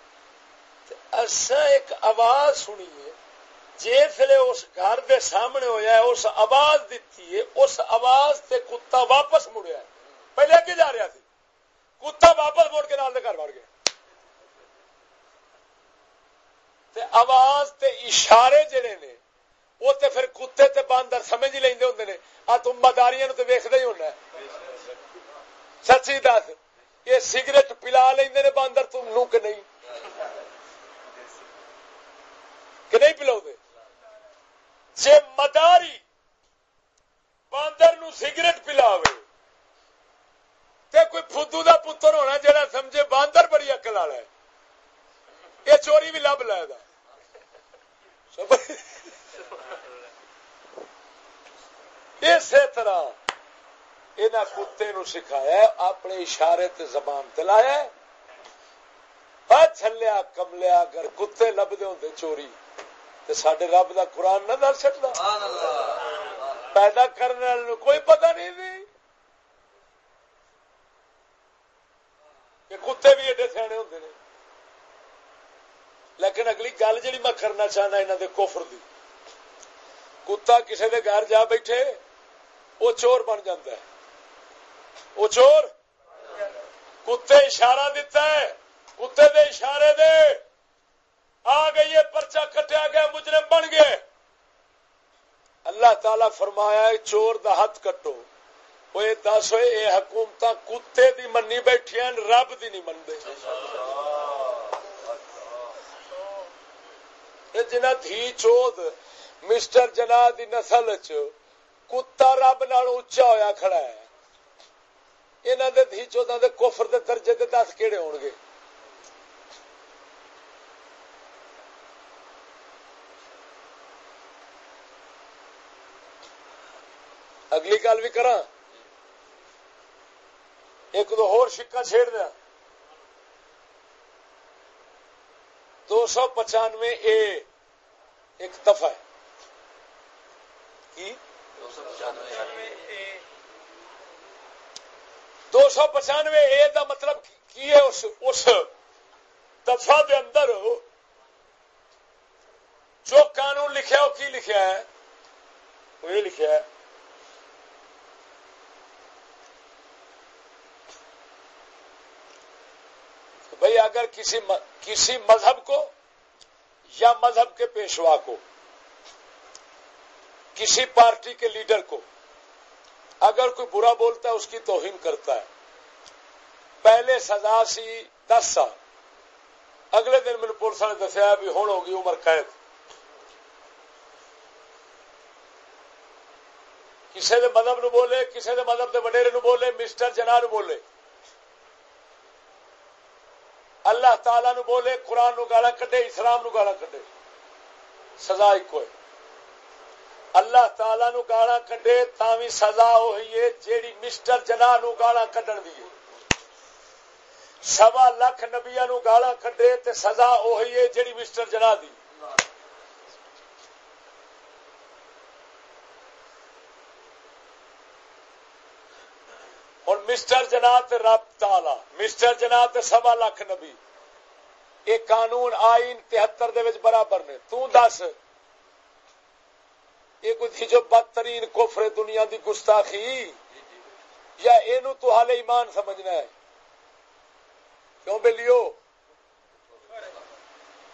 تے اصا ایک آواز سنی ہے جسے اس گھر دے سامنے ہویا ہے، اس آواز دیتی ہے، اس آواز تے کتا واپس مڑیا ہے۔ پہلے اگے جا رہا سی۔ کتا واپس مڑ کے نال دے گھر بڑھ گیا۔ تے آواز تے اشارے جڑے نے، وہ تے پھر کتے تے باندر سمجھ ہی لیندے ہوندے نے۔ آ تم مداریاں نو تے ویکھدا ہی ہونا ہے۔ سچی دس، یہ سگریٹ پلا لیندے نے باندر، تم نو کہ نہیں؟ کہ نہیں پلاؤ دے جے مداری باندر نو سگریٹ پلاوے، تے کوئی فدو دا پتر ہونا جڑا سمجھے باندر بڑی اکل والا ہے یہ چوری بھی لب لے گا۔ اسی طرح یہاں کتے نو سکھایا اپنے اشارے تے زبان تلایا چلیا کملیا، اگر کتے لبتے ہوں چوری تو سڈے رب دا قرآن نہ در سکتا پیدا کرنے والے کوئی پتہ نہیں دی۔ کہ کتے بھی ایڈے سیانے ہوں نے۔ لیکن اگلی گل جی میں کرنا چاہنا انہوں دے کوفر دی، کتا کسی دے گھر جا بیٹھے وہ چور بن جاتا ہے۔ وہ چور؟ کتے اشارہ دیتا ہے، کتے دے اشارے دے۔ آ گئی پرچا کٹیا گیا، مجرم بن گئے۔ اللہ تعالی فرمایا چور دا ہاتھ کٹو۔ وہ دس ہوئے یہ حکومت کتے دی منی بیٹھی رب دی نہیں منگے جنا دھی چود مسٹر جنا دی نسل کتا رب نال اچا ہویا کھڑا ہے۔ انہوں دے دھی چودہ دے کفر دے درجے دے دس کیڑے ہون گے؟ اگلی گل بھی کرا ایک دو ہور شکا چھیڑ دیا دو سو پچانوے اے ایک دفعہ ہے۔ دو سو پچانوے اے دا مطلب کی ہے؟ اس اس دفعہ دے اندر جو قانون لکھا وہ کی لکھا ہے؟ وہ یہ لکھا ہے بھائی اگر کسی کسی مذہب کو یا مذہب کے پیشوا کو، کسی پارٹی کے لیڈر کو اگر کوئی برا بولتا ہے، اس کی توہین کرتا ہے۔ پہلے سزا سی دس سال۔ اگلے دن میرے پولیس نے دسیا بھی ہوں ہوگی عمر قید۔ کسی دے مذہب نو بولے کسی دے مذہب دے وڈیرے نو بولے، مسٹر جنا نو بولے۔ اللہ تعالی نو بولے، قرآن نو گالا کڈے، اسلام نو گالا کڈے۔ سزا ایک ہوئے اللہ تعالی نو گالا کڈے تاوی سزا ہوئی ہے، جیڑی مسٹر جنا نو گالا کڈن دی سوا لکھ نبیا نو گالا کڈے تے سزا ہوئی ہے جیڑی مسٹر جنا دی۔ مسٹر جناب رب تالا مسٹر جناب سوا لاکھ نبی۔ یہ قانون آئین تہتر برابر نے۔ تس یہ کوئی جو بدترین کوفر دنیا دی گستاخی یا یہ تو حال ایمان سمجھنا ہے؟ کیوں بے لیو؟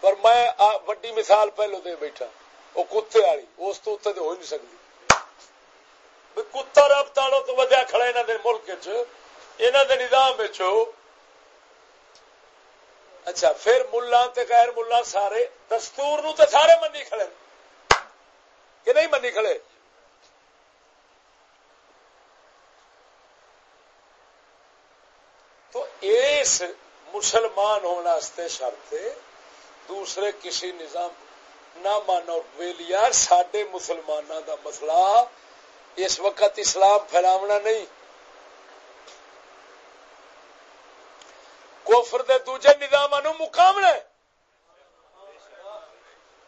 پر میں وڈی مثال پہلو دے بیٹھا۔ وہ کتے والی اس تو اتنے تو ہو نہیں سکتی۔ کتا رب تالو تو ودیا کھڑا یہاں دے ملک چ دے نظام اچھا پھر ملا غیر ملا سارے دستور نو تے سارے منی کھڑے کہ نہیں منی کھڑے تو اس مسلمان ہونا ہونے شرط دوسرے کسی نظام نہ مانو ویلیار سڈے مسلمانوں دا مسئلہ اس وقت اسلام پھیلاونا نہیں۔ کوفر دے دوجے نظام نو مقامنا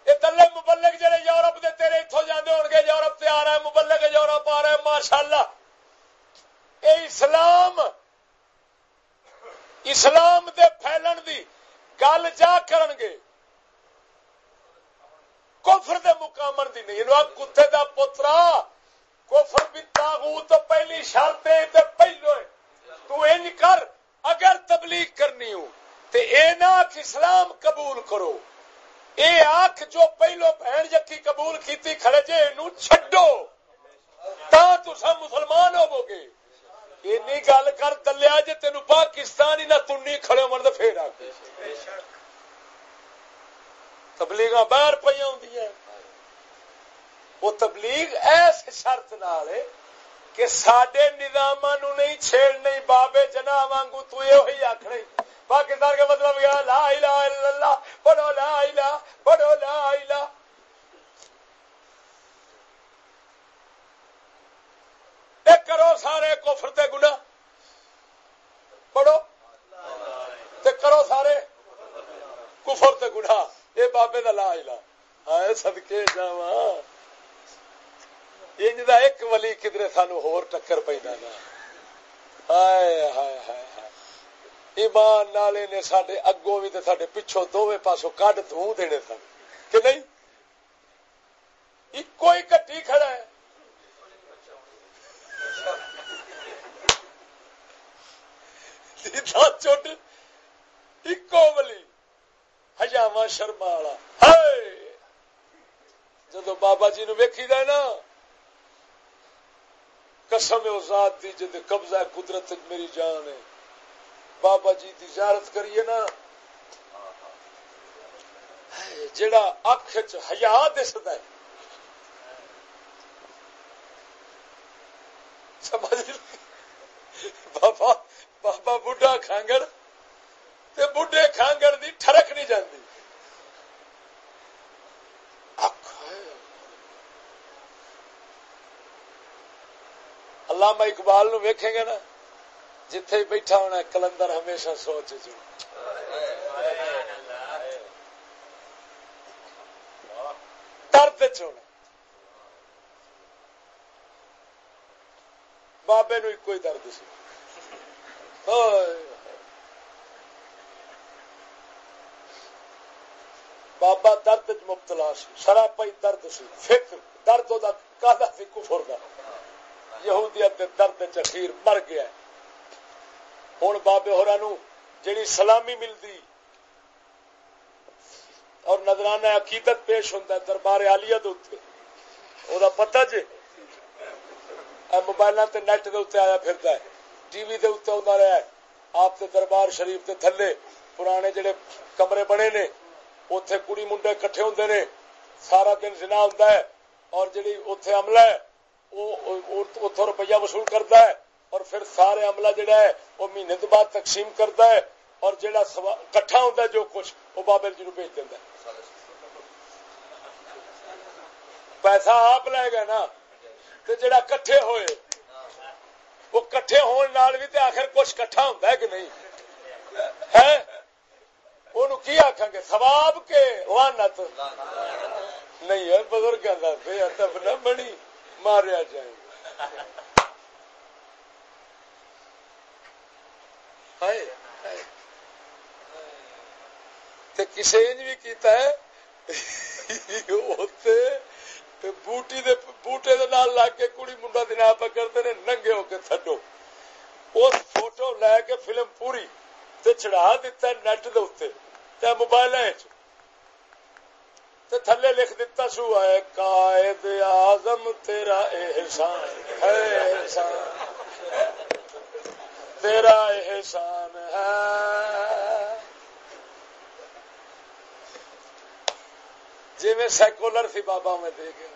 یہ تلے مبلک جڑے یورپ دے تیرے اتو جانے ہو گے، یورپ سے آ رہا ہے مبلک یورپ آ رہا ہے ماشاء اللہ یہ اسلام اسلام دے پھیلن دی گل جا کرن گے۔ کفر دے مقامن دی نہیں۔ کتے دا پترا کفر بھی تاغوت پہلی شرط ہے تے پہلو تو انج کر، اگر تبلیغ کرنی ہو، تے اے نا اسلام قبول کرو۔ اے آخ جو پہلو بہن جکی قبول کیتی کھڑے جے نو چھڈو۔ تا تسا مسلمان ہوو گے اینی گل کر دلیا جے تینو پاکستان ہی نہ تنی کھڑے من پھر آ کے تبلیغ باہر پہ آدی وہ تبلیغ ایس شرط نال کہ سڈے نظام نو نہیں چھیڑ، نہیں بابے جنا وانگو تو یہ آخر پاکستان کا مطلب کیا لا الہ الا اللہ، پڑھو لا الہ، پڑھو لا الہ۔ کرو سارے کفر تے گنا پڑھو۔ تے کرو سارے کفر تے گنا یہ بابے دا لا الہ۔ ہائے صدقے جاواں۔ انج دا ایک ولی کدھر سانو ہور ٹکر پیندا نا۔ ہائے ہائے ہائے ایمان نالے نے سڈے اگوں بھی سڈے پچھوں دونوں پاسوں کڈ دوں دینے سن۔ کہ نہیں؟ ایک ہی کٹی کھڑا ہے۔ چٹ ایکو بلی ہجاوا شرما والا۔ جدو بابا جی نو ویکھی دا نا قسم او ذات دی جد قبضہ قدرت میری جان ہے۔ بابا جی کی زیارت کریے نا۔ جڑا اکھ چیا دسد بابا بابا بڈھا کانگڑ تے بڈھے کانگڑ دی ٹھرک نہیں جاندی۔ علامہ اقبال نو ویکھیں گے نا، جتھے بیٹھا ہونا کلندر ہمیشہ سوچ جو درد چونا بابے نو ایک درد سی۔ بابا درد مبتلا سی، سراپائی درد سی۔ فکر، درد کا سی، کفر دا۔ یہودیت دے درد چخیر مر گیا ہوں بابے ہورا نو جی سلامی ملتی اور نظرانہ عقیدت پیش ہوتا ہے دربار آلیا وہ پتا جی موبائل نیٹ دے اتنے آیا پھرتا ہے، ٹی وی دے اتنے آتا رہا ہے۔ آپ کے دربار شریف کے تھلے پرانے جڑے کمرے بنے نے اتے کڑی منڈے کٹھے ہوں نے، سارا دن جنا ہوں اور جی اتے عملہ ہے اتوں روپیہ وصول کرتا ہے اور پھر سارے عملہ جڑا ہے وہ مہینے کے بعد تقسیم کرتا ہے اور جڑا کٹھا ہوتا ہے جو کچھ وہ بابل جی بھیج دینا پیسہ آپ لے گا نا تو جڑا کٹھے ہوئے، وہ کٹھے ہونے بھی تے آخر کچھ کٹھا ہوتا ہے کہ نہیں؟ ہے؟ وہ کی آخان گے؟ سواب کے، وانت۔ نہیں ہے، بزرگ بنی۔ ماریا جائے کسی بھی کیتا ہے؟ بوٹی دے بوٹے دے نال لگ کے کڑی منڈا دن پکڑتے ہیں ننگے ہو کے تھڈو۔ اس فوٹو لے کے فلم پوری تے چڑھا دیتا ہے نیٹ دے اتنے تے موبائل تے تھلے لکھ دیتا سو ہے قائد اعظم تیرا احسان ہے، احسان۔ تیرا احسان ہے۔ جی میں سیکولر سی بابا میں دے گیا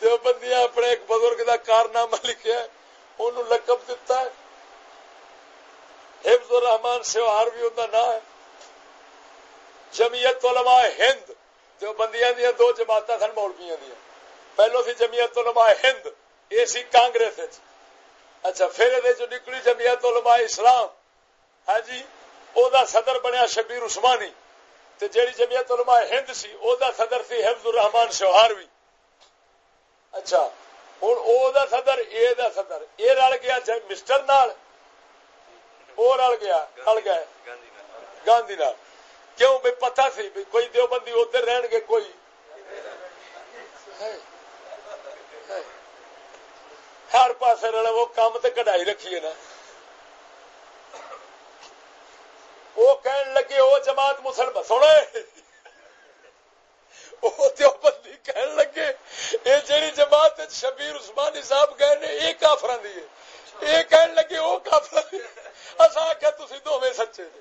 دیوبندی اپنے ایک بزرگ کا کارنامہ لکھا انہوں لقب دتا ہے۔ حفظ الرحمان سیوہار بھی ان کا نام ہے۔ جمعیت علماء ہند دیوبندیاں دیا دو جماعت سن، مولویاں دیا۔ پہلو سی جمعیت علماء ہند، یہ سی کانگریس اچھا پھر یہ نکلی جمعیت علماء اسلام ہاں جی او دا صدر بنیا شبیر عثمانی۔ تے جیڑی جمعیت علماء ہند سی، او دا صدر سی حفظ الرحمان شوہاروی اچھا ہوں او دا صدر اے دا صدر اے رل گیا مسٹر نال او رل گیا رل گئے گاندھی نال کیوں بھائی پتا سی بھی کوئی دیوبندی ادھر رہن گے کوئی ہر پاس رلے وہ کام تو کڑائی رکھیے نا وہ کہن لگے وہ جماعت مسلم سونے وہ دیوبندی کہن لگے، یہ جیڑی جماعت شبیر عثمانی صاحب گئے نے یہ کافر دی ہے۔ یہ کہن لگے، وہ کافر دی اصا آخیا تھی دونوں سچے تھی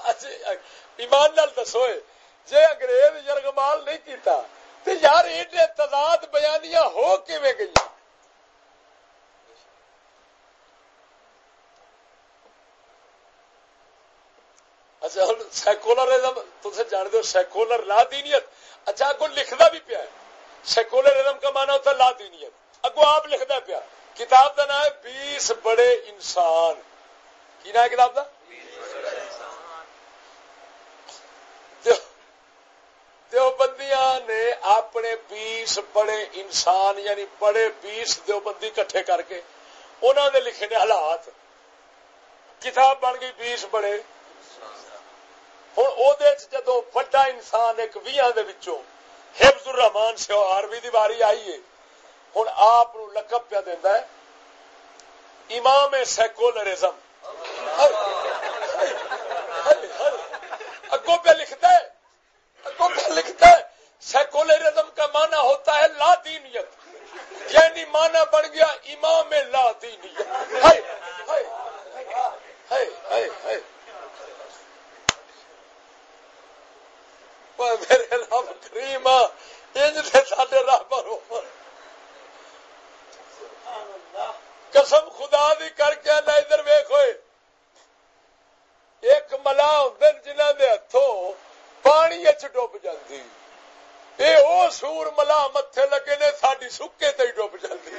اچھا، ایمان نال دسو جی انگریز یرغمال نہیں کیتا تو یار ایڈے تضاد بیانیاں ہو کی گئی اچھا سیکولرزم تم جان دو سیکولر لا دینیت. اچھا اگو لکھنا بھی پیا سیکولرزم کا مانا ہوتا لا دینیت. اگو آپ لکھنا پیا، کتاب کا نام ہے بیس بڑے انسان. کی نام ہے کتاب کا دیوبندیاں نے اپنے بیس بڑے انسان یعنی بڑے بیس دیوبندی کٹھے کر کے انہوں نے لکھے نے حالات. کتاب بن گئی بیس بڑے ہوں وہ جدو وڈا انسان ایک ویاں حفظ الرحمان سے آروی دی باری آئی ہے ہوں آپ لقب پیا دینا ہے امام سیکولرزم اگو پہ لکھتا ہے اگو پہ لکھتا ہے سیکولرزم کا معنی ہوتا ہے لا دینیت یعنی معنی بن گیا امام لا دینیت ہے میرے رب کریم انج سارے رابر ہو قسم خدا دی کر کے نہ ادھر ویخ ہوئے ایک ملا ہوں جنہ دے ہاتھوں پانی ڈب جاتی اے او سور ملا متے لگے نے ساری سکے تے ڈب جاتی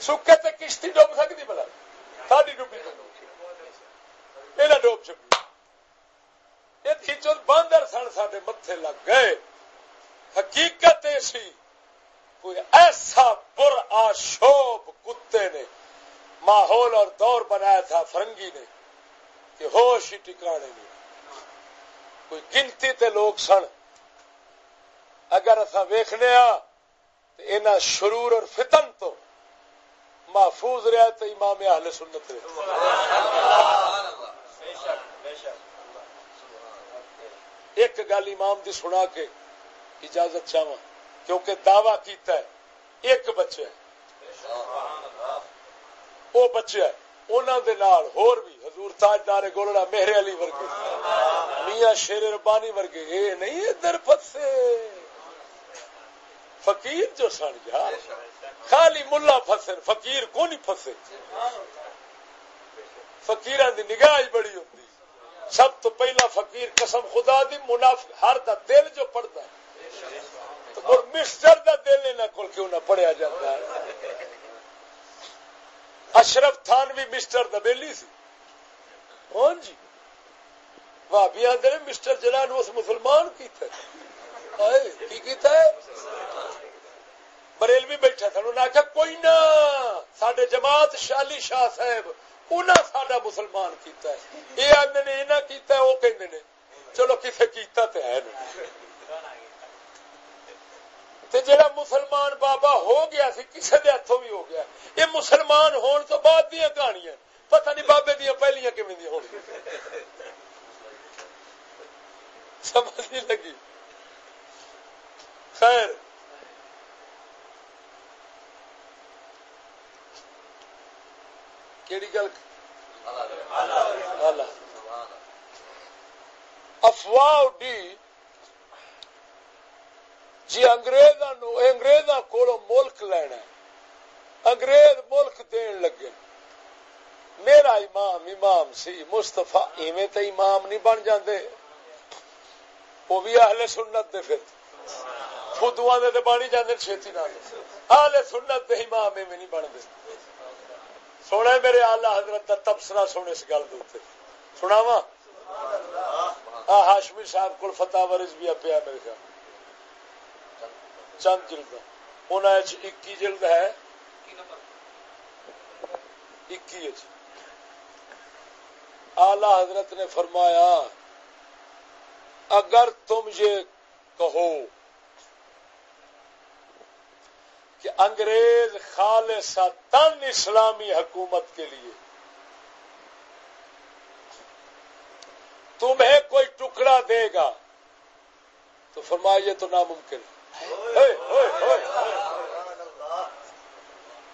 سکے تے کشتی ڈب سکتی بلا ساری ڈبی یہ ڈوب چکی یہ باندر سن سڈے متے لگ گئے۔ حقیقت ایسی کوئی ایسا پر آشوب کتے نے ماحول اور دور بنایا تھا فرنگی نے کہ ہوش ہی ٹکانے نہیں۔ کوئی گنتی تے لوگ سن۔ اگر اصا ویخنے ان شرور اور فتن تو محفوظ رہا تو امام اہل سنت رہا ایک گل امام دی سنا کے اجازت چاہوں کیونکہ دعوی کیتا ہے، ایک بچہ وہ بچہ ہے انہوں دے نال ہور بھی، حضور تاجدار گولڑا میرے علی ورگے، میاں شیر ربانی ورگے، اے نہیں ادھر پھسے۔ فقیر جو سن گیا، خالی ملا پھسے، فقیر کو نہیں پھسے۔ فقیران دی نگاہ بڑی ہوتی۔ سب تو پہلا فقیر قسم خدا دی منافق، ہر دا دل جو پڑتا ہے۔ اور مسٹر دا دل انہوں کو کیوں نہ پڑھیا جاتا ہے؟ اشرف تھان بھی مسٹر دبیلی سی۔ ہاں جی۔ بھابی آدھے مسٹر جنان اس مسلمان کیتا ہے۔ کی کیتا ہے؟ بریل بھی بیٹھا تھا، انہوں نے آخیا کوئی نہ سڈے جماعت شالی شاہ صاحب انہیں سڈا مسلمان کیتا ہے۔ یہ آدھے نے یہ کیتا ہے وہ کہ چلو کسے کیتا تو ہے نہیں۔ جڑا مسلمان بابا ہو گیا سی کسی دے ہاتھوں بھی ہو گیا۔ یہ مسلمان ہون تو بعد دیا کہانیاں۔ پتہ نہیں بابے دیا پہلیاں کمی ہو سمجھ نہیں لگی۔ خیر۔ کیڑی گل؟ افواہ اڈی۔ جی اگریزاں اگریزاں کو ملک لینا انگریز ملک دین لگے۔ میرا امام امام سی مستفا ایویں تو امام نہیں بن جاندے۔ وہ بھی اہل سنت دے پھر۔ فدو دے بانی جاندے چھتی نہ اہل سنت دے امام ایویں نہیں بنتے۔ سونا میرے آلہ حضرت کا تبصرہ سونے اس گل دے سناوا ہاشمی صاحب کو فتح ورز بھی پیا میرے خیال۔ چند جلد۔ ان اکی جلد ہے۔ اکی آلہ حضرت نے فرمایا، اگر تم یہ کہو کہ انگریز خالصہ تن اسلامی حکومت کے لیے تمہیں کوئی ٹکڑا دے گا تو فرمایا یہ تو ناممکن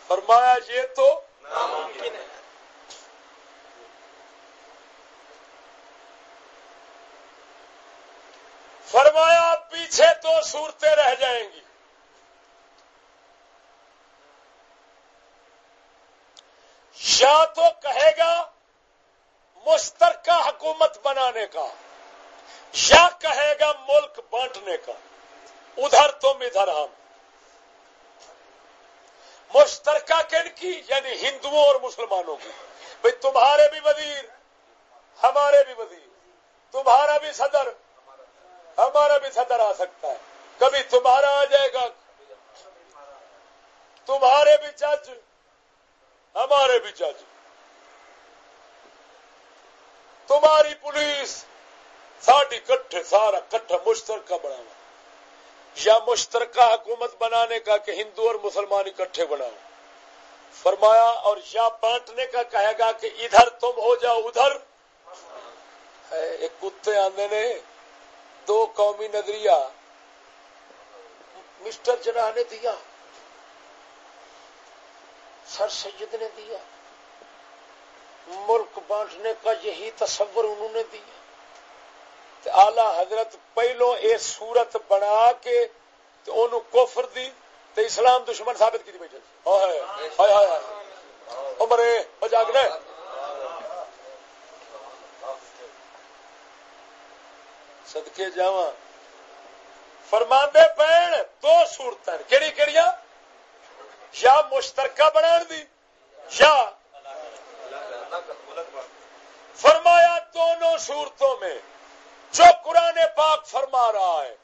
فرمایا یہ تو ناممکن ہے۔ فرمایا پیچھے تو صورتیں رہ جائیں گی۔ یا تو کہے گا مشترکہ حکومت بنانے کا، یا کہے گا ملک بانٹنے کا، ادھر تم، ادھر ہم۔ مشترکہ کن کی؟ یعنی ہندوؤں اور مسلمانوں کی۔ بھائی تمہارے بھی وزیر، ہمارے بھی وزیر۔ تمہارا بھی صدر، ہمارا بھی صدر آ سکتا ہے۔ کبھی تمہارا آ جائے گا۔ تمہارے بھی جج۔ ہمارے بھی جج۔ تمہاری پولیس ساڑی کٹھے، سارا کٹھا مشترکہ بنانا یا مشترکہ حکومت بنانے کا کہ ہندو اور مسلمان اکٹھے بناؤ۔ فرمایا اور یا بانٹنے کا کہے گا کہ ادھر تم ہو جاؤ، ادھر۔ ایک کتے آندے نے، دو قومی نظریہ۔ مسٹر جناح نے دیا۔ سر سید نے دیا۔ ملک بانٹنے کا یہی تصور انہوں نے دیا۔ آلہ حضرت پہلو یہ سورت بنا کے کوفر دی تے اسلام دشمن ثابت کی بیٹھے مرے جاگنے سدکے جا فرماندے پین دو سورت کہڑی کہڑی یا مشترکہ بنا دی، یا فرمایا دونوں صورتوں میں جو قرآن پاک فرما رہا ہے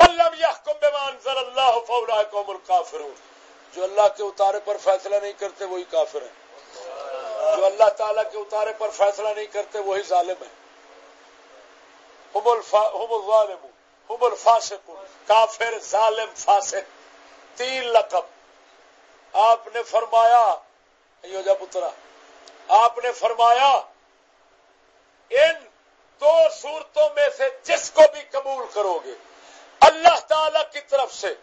ملم یا ضل اللہ فولا قوم الکافر جو اللہ کے اتارے پر فیصلہ نہیں کرتے وہی کافر ہے جو اللہ تعالی کے اتارے پر فیصلہ نہیں کرتے وہی ظالم ہے ہم الفاسق کافر، ظالم، فاسق۔ تین لقب۔ آپ نے فرمایا جا پترا، آپ نے فرمایا، ان دو صورتوں میں سے جس کو بھی قبول کرو گے، اللہ تعالی کی طرف سے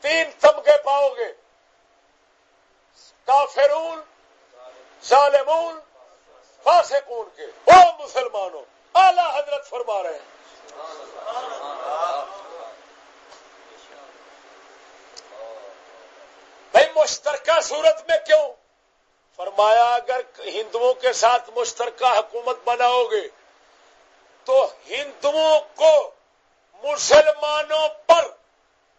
تین تمغے پاؤ گے۔ کافرون، ظالمون، فاسقون کے۔ او مسلمانوں، اعلی حضرت فرما رہے ہیں بھائی مشترکہ صورت میں کیوں؟ فرمایا اگر ہندوؤں کے ساتھ مشترکہ حکومت بناؤ گے، تو ہندوؤں کو مسلمانوں پر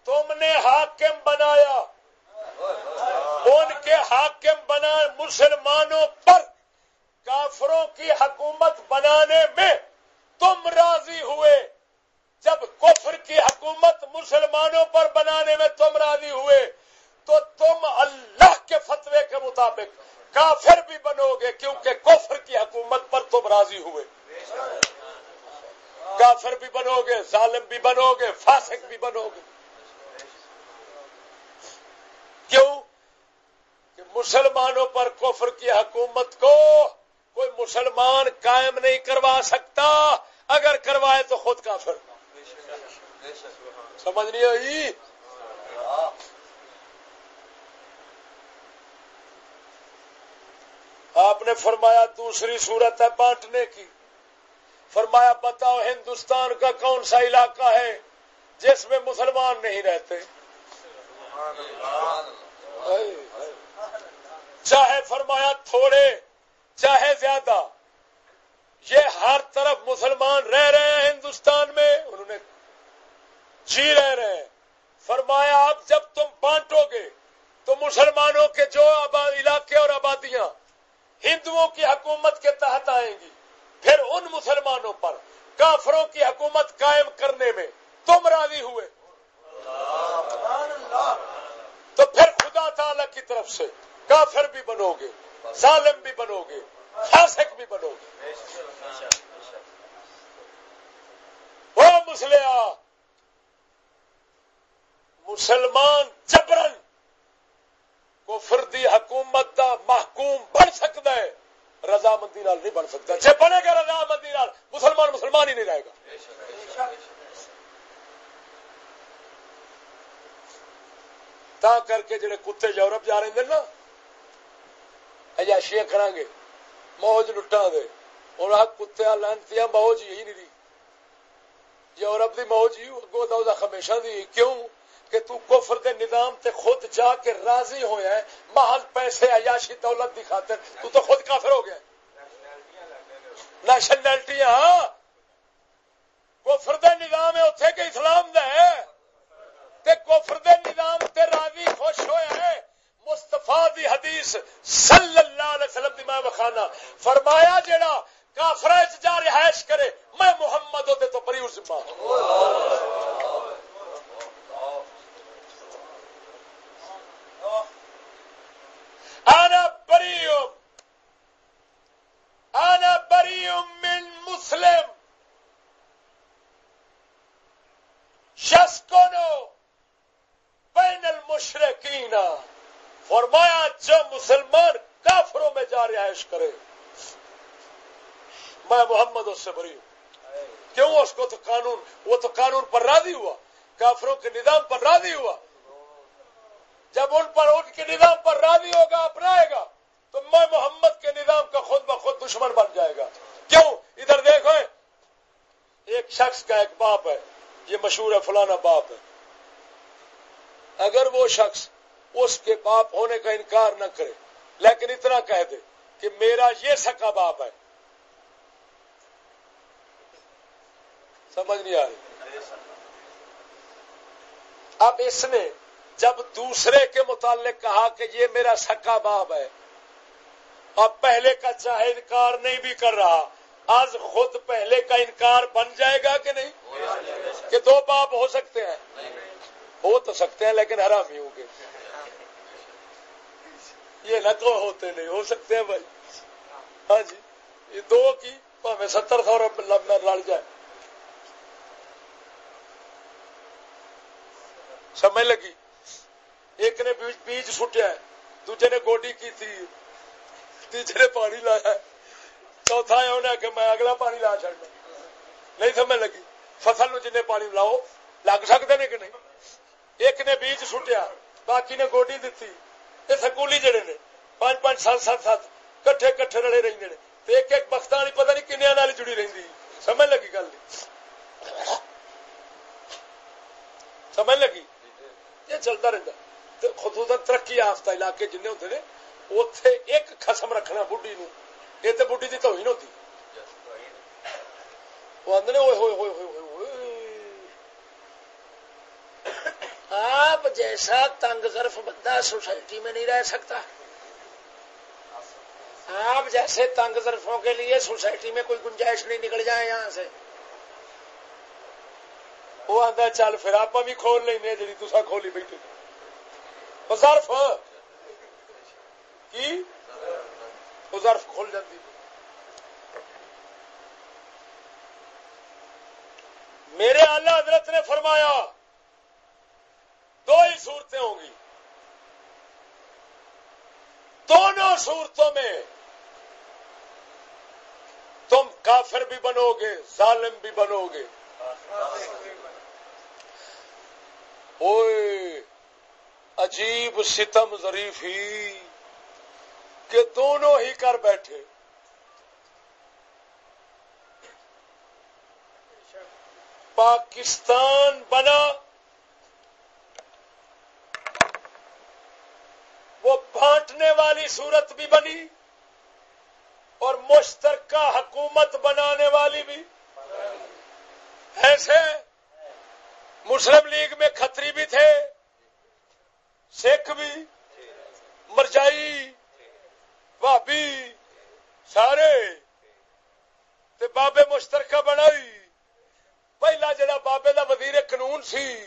تم نے حاکم بنایا۔ ان کے حاکم بنا مسلمانوں پر کافروں کی حکومت بنانے میں تم راضی ہوئے۔ جب کفر کی حکومت مسلمانوں پر بنانے میں تم راضی ہوئے تو تم اللہ کے فتوے کے مطابق کافر بھی بنو گے کیونکہ کفر کی حکومت پر تم راضی ہوئے۔ کافر بھی بنو گے، ظالم بھی بنو گے، فاسق بھی بنو گے۔ کیوں؟ کہ مسلمانوں پر کفر کی حکومت کو کوئی مسلمان قائم نہیں کروا سکتا۔ اگر کروائے تو خود کافر۔ سمجھ نہیں آئی؟ آپ نے فرمایا دوسری صورت ہے بانٹنے کی۔ فرمایا بتاؤ ہندوستان کا کون سا علاقہ ہے جس میں مسلمان نہیں رہتے؟ چاہے فرمایا تھوڑے، چاہے زیادہ۔ یہ ہر طرف مسلمان رہ رہے ہیں ہندوستان میں، انہوں نے جی رہ رہے ہیں۔ فرمایا اب جب تم بانٹو گے تو مسلمانوں کے جو علاقے اور آبادیاں ہندوؤں کی حکومت کے تحت آئیں گی۔ پھر ان مسلمانوں پر کافروں کی حکومت قائم کرنے میں تم راضی ہوئے۔ تو پھر خدا تعالی کی طرف سے کافر بھی بنو گے، ظالم بھی بنو گے، فاسق بھی بنو گے۔ وہ مسلیا مسلمان جبرن کو فردی حکومت دا محکوم بن سکتا ہے، رضامندی نہیں بن سکتا۔ جی بنے گا رضامندی مسلمان مسلمان ہی نہیں رہے گا۔ تا کر کے جڑے کتے یورپ جا رہے ہیں نا اجاشیاں کرا گے، موج لٹا دے۔ اور کتے لانتی موج ہی نہیں دی۔ یورپ دی موج ہی اگو دا ہمیشہ دی۔ کیوں؟ کہ تو کفر دے نظام تے خود جا کے راضی ہویا ہے، محل پیسے عیاشی دولت دی خاطر تو تو خود کافر ہو گیا۔ نیشنلٹی ہاں؟ کفر دے نظام ہے اتنے کہ اسلام دا ہے۔ تے کفر دے نظام تے راضی خوش ہویا ہے۔ مستفا دی حدیث صلی اللہ علیہ وسلم دی میں بخانا فرمایا جیڑا کافر جا رہائش کرے، میں محمد ہوتے تو پری اس انا بريء انا بريء من مسلم يسكن بين المشركين فرمایا جو مسلمان کافروں میں جا رہائش کرے۔ میں محمد اس سے بری ہوں۔ کیوں؟ اس کو تو قانون، وہ تو قانون پر راضی ہوا۔ کافروں کے نظام پر راضی ہوا۔ جب ان پر، ان کے نظام پر راضی ہوگا، اپنائے گا، تو میں محمد کے نظام کا خود بخود دشمن بن جائے گا۔ کیوں؟ ادھر دیکھو۔ ایک شخص کا ایک باپ ہے۔ یہ مشہور ہے، فلانا باپ ہے۔ اگر وہ شخص اس کے باپ ہونے کا انکار نہ کرے، لیکن اتنا کہہ دے۔ کہ میرا یہ سکا باپ ہے۔ سمجھ نہیں آ رہی۔ اب اس نے جب دوسرے کے متعلق کہا کہ یہ میرا سکا باپ ہے اب پہلے کا چاہے انکار نہیں بھی کر رہا، آج خود پہلے کا انکار بن جائے گا کہ نہیں؟ کہ دو باپ ہو سکتے ہیں۔ ہو تو سکتے ہیں، لیکن حرامی ہوں گے۔ یہ نہ تو ہوتے نہیں، ہو سکتے ہیں بھائی۔ ہاں جی یہ دو کی ہمیں ستر سو روپئے لڑ جائے سمجھ لگی؟ ایک نے بیج سٹیا ہے، دوجے نے گوڈی کی تھی۔ تیجے نے پانی لایا چوتھا ہے انہیں کہ میں اگلا پانی لا چڑنا نہیں سمجھ لگی؟ فصل نو جن پانی لاؤ، لگ سکتے نے کہ نہیں؟ ایک نے بیج سٹیا باقی نے گوڈی دیتی۔ یہ سکولی جڑے نے پانچ پانچ سات سات سات کٹھے کٹھے رڑے رہتے ہیں ایک ایک بخت والی پتہ نہیں کنیا نال جڑی رہی سمجھ لگی گل سمجھ لگی یہ چلتا رہتا خصوصاً ترقی یافتہ علاقے جن ہوتے ہیں اتے ایک خسم رکھنا بڑھی نو یہ تو بڑھی کی توہین ہوتی وہ آدھے ہوئے ہوئے ہوئے ہوئے ہوئے آپ جیسا تنگ ظرف بندہ سوسائٹی میں نہیں رہ سکتا۔ آپ جیسے تنگ ظرفوں کے لیے سوسائٹی میں کوئی گنجائش نہیں نکل جائے یہاں سے۔ وہ آتا چل پھر آپ بھی کھول لیں جی تصا کھولی بیٹھے۔ ظرف۔ کی؟ ظرف کھول جاتی میرے اللہ حضرت نے فرمایا دو ہی صورتیں ہوں گی۔ دونوں صورتوں میں تم کافر بھی بنو گے، ظالم بھی بنو گے۔ اوئے، عجیب ستم ظریف ہی کہ دونوں ہی کر بیٹھے۔ پاکستان بنا وہ بانٹنے والی صورت بھی بنی اور مشترکہ حکومت بنانے والی بھی ایسے مسلم لیگ میں کھتری بھی تھے، سکھ بھی، مرجائی بھابی سارے، تے بابے مشترکہ بنائی۔ پہلا جڑا بابے دا وزیر قانون سی،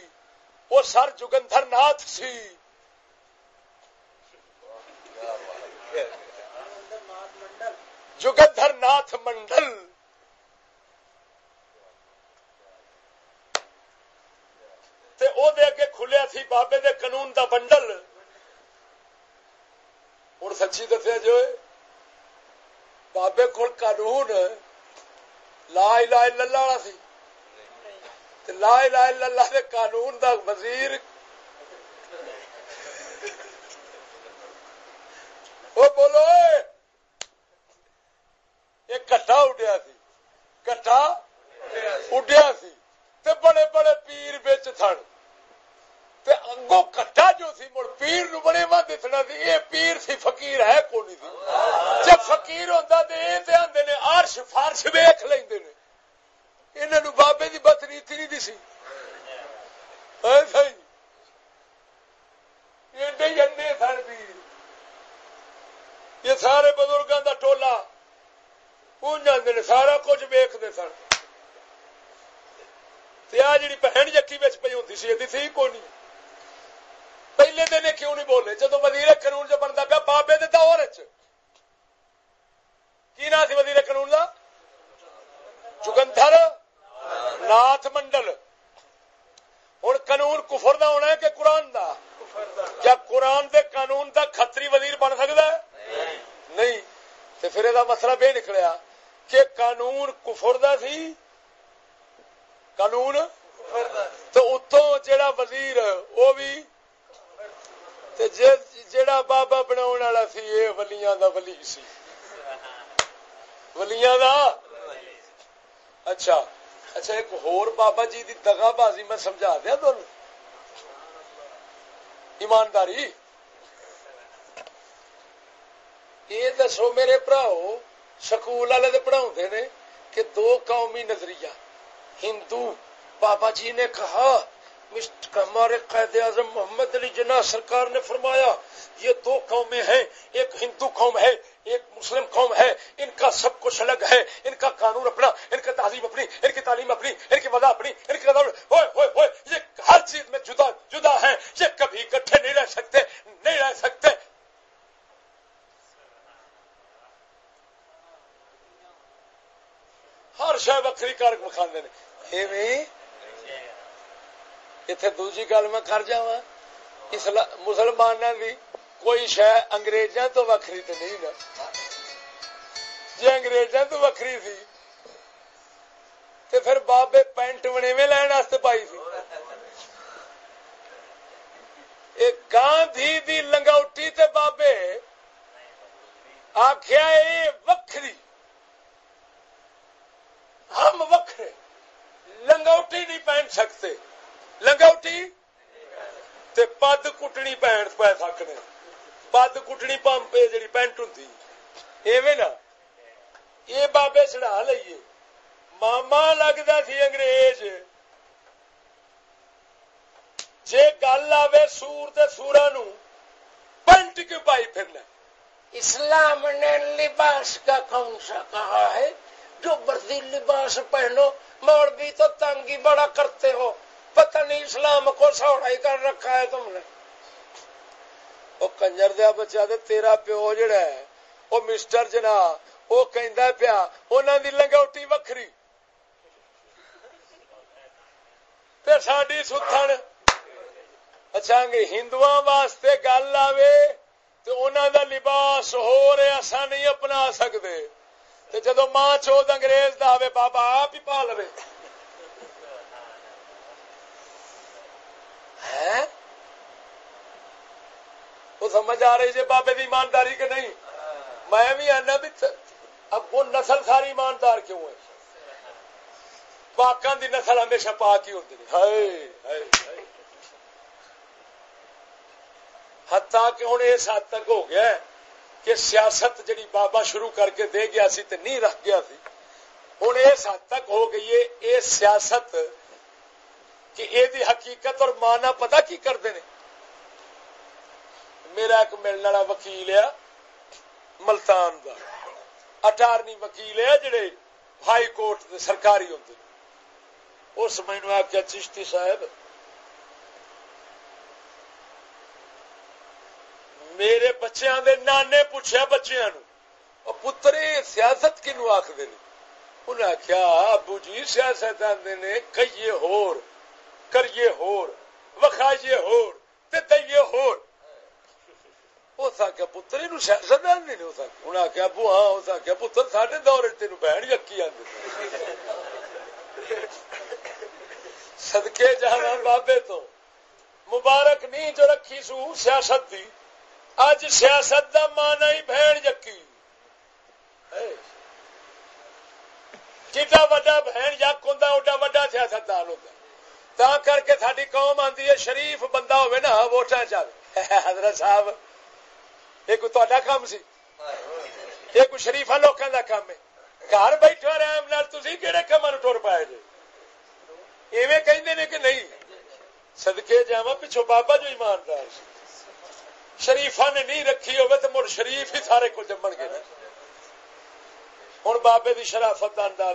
وہ سر جگندر ناتھ سی۔ جگندر ناتھ منڈل۔ تے او دے اگے کھلیا سی بابے دے قانون دا بنڈل ہوں سچی دسیا جی جو بابے کو قانون لا الہ الا اللہ والا سی۔ لا الہ الا اللہ دے قانون دا وزیر۔ وہ بولو یہ کٹا اڈیا سی کٹا اڈیا سی تے بڑے بڑے پیر بچ تھن تے اگوں کٹا جو سی مڑ پیر نو بڑے وا دسنا سی یہ پیر سی فقیر ہے کونی سی جب فقیر ہوندا تے اے تے آندے نے عرش فارش ویکھ لیندے نے انہاں نو بابے دی بد نیتی نہیں دسی اے صحیح ایڈے جنے سن پیر یہ سارے بزرگوں کا ٹولا نے سارا کچھ ویکتے سن آ جی بہن جکی بچ پی ہوں سی یہ سی کون پہلے دن کیوں نہیں بولے جدو وزیر قانون جو بنتا پیا بابے کے دور کی نام سی وزیر قانون کا چکندر ناتھ منڈل ہوں قانون کفر دا ہونا ہے کہ قرآن دا کیا قرآن دے قانون دا خطری وزیر بن سکتا ہے نہیں تو پھر یہ مسئلہ یہ نکلیا کہ قانون کفر دا سی۔ قانون تو اتوں جڑا وزیر وہ بھی جڑا بابا بنا والا سی یہ ولیاں دا ولی سی۔ ولیاں دا؟ اچھا۔ اچھا ایک ہور بابا جی دی دگا بازی میں سمجھا دیا تو ایمانداری؟ یہ دسو میرے براؤ سکول والے پڑھاؤ نے کہ دو قومی نظریہ، ہندو۔ بابا جی نے کہا ہمارے قائد اعظم محمد علی جناح سرکار نے فرمایا، یہ دو قومیں ہیں، ایک ہندو قوم ہے، ایک مسلم قوم ہے۔ ان کا سب کچھ الگ ہے، ان کا قانون اپنا، ان کا تعلیم اپنی، ان کی تعلیم اپنی، ان کی وضع اپنی، ان کی ہوئے ہوئے ہوئے، یہ ہر چیز میں جدا جدا ہے یہ کبھی اکٹھے نہیں رہ سکتے، نہیں رہ سکتے ہر شہ وکری کر کھانے اتنے دوجی گل میں کر جا مسلمان کی کوئی شہ اگریزاں تو وکری تو نہیں نا۔ جی اگریزاں تو وکری تھی تو پھر بابے پینٹ بنے لین پائی تھی گاندھی دی لنگوٹی تے بابے آخیا وکری وکھرے لنگوٹی نہیں پہن سکتے۔ لنگوٹی؟ تے پد کٹنی پہن پہ سکنے۔ پد کٹنی پمپ جی پینٹ ہوں ایویں نا۔ یہ بابے چڑھا لیے ماما لگتا سی انگریز۔ جی گل آئے سور تے سورا نو پینٹ کیوں پائی پھرنا۔ اسلام نے لباس کا کون سا کہا ہے؟ جو برزی لباس پہنو مول بھی تو تنگی بڑا کرتے ہو۔ پتہ نہیں اسلام کو سوڑا ہی کر رکھا ہے تم نے۔ وہ کنجر دیا بچہ دے، تیرا پیو جڑا ہے وہ مسٹر جنا وہ کہندا پیا، انہاں دی لنگوٹی وکھری۔ تے ساڈی ستھن۔ اچھا گے ہندواں واسطے گل آوے، تے انہاں دا لباس ہو رہے اساں نہیں اپنا سکدے۔ جدو ماں چود انگریز دا آوے، بابا آپ ہی پال رہے۔ وہ سمجھ آ رہی جی بابے کی ایمانداری کہ نہیں؟ میں بھی آنا بھی اب وہ نسل ساری ایماندار کیوں ہے؟ پاکوں دی نسل ہمیشہ پاک ہی ہوتی ہتا کہ ہوں اس حد تک ہو گیا کہ سیاست جڑی بابا شروع کر کے دے گیا سی تے نہیں رکھ گیا سی ہوں اس حد تک ہو گئی ہے، یہ سیاست کہ یہ حقیقت اور مانا پتا کی کرتے ہیں میرا ایک ملنے والا وکیل ہے، ملتان کا اٹارنی وکیل ہے جڑے ہائی کورٹ سرکاری ہوں اس مینو آخیا چشتی صاحب میرے بچیاں دے نانے پوچھا بچیاں نو پتر سیاست کنو آخر انہیں آخیا ابو جی سیاست آدھے نے، کئیے ہور، کریے ہور، وکھائیے ہور، تے دئیے ہور۔ اس آخیا پتر یہ سیاست آدھے نے؟ انہیں آخیا ابو ہاں اس آخیا پتر ساڈے دور تین بہن یقی آدھے سدکے جانا بابے تو۔ مبارک نہیں جو رکھی سو سیاست دی اج سیاست دا مانا ہی بہن یقی جا وا بہن یک ہوں اڈا وا سیاست دان ہوتا تا کر کے ساری قوم آتی ہے، شریف بندہ ہوئے نا ووٹا چل حضرت صاحب، یہ کوئی تا کام سی؟ یہ کوئی شریفا لوگوں کا کام ہے۔ گھر بیٹھے رحم نال تھی کہڑے کام ٹر پائے جی ایویں کہ نہیں؟ سدکے جا پچھو بابا جو ایماندار سی۔ شریفا نے نہیں رکھی ہوئے تو مڑ شریف ہی سارے کو جمن گے ہوں بابے کی شرافت کا اندازہ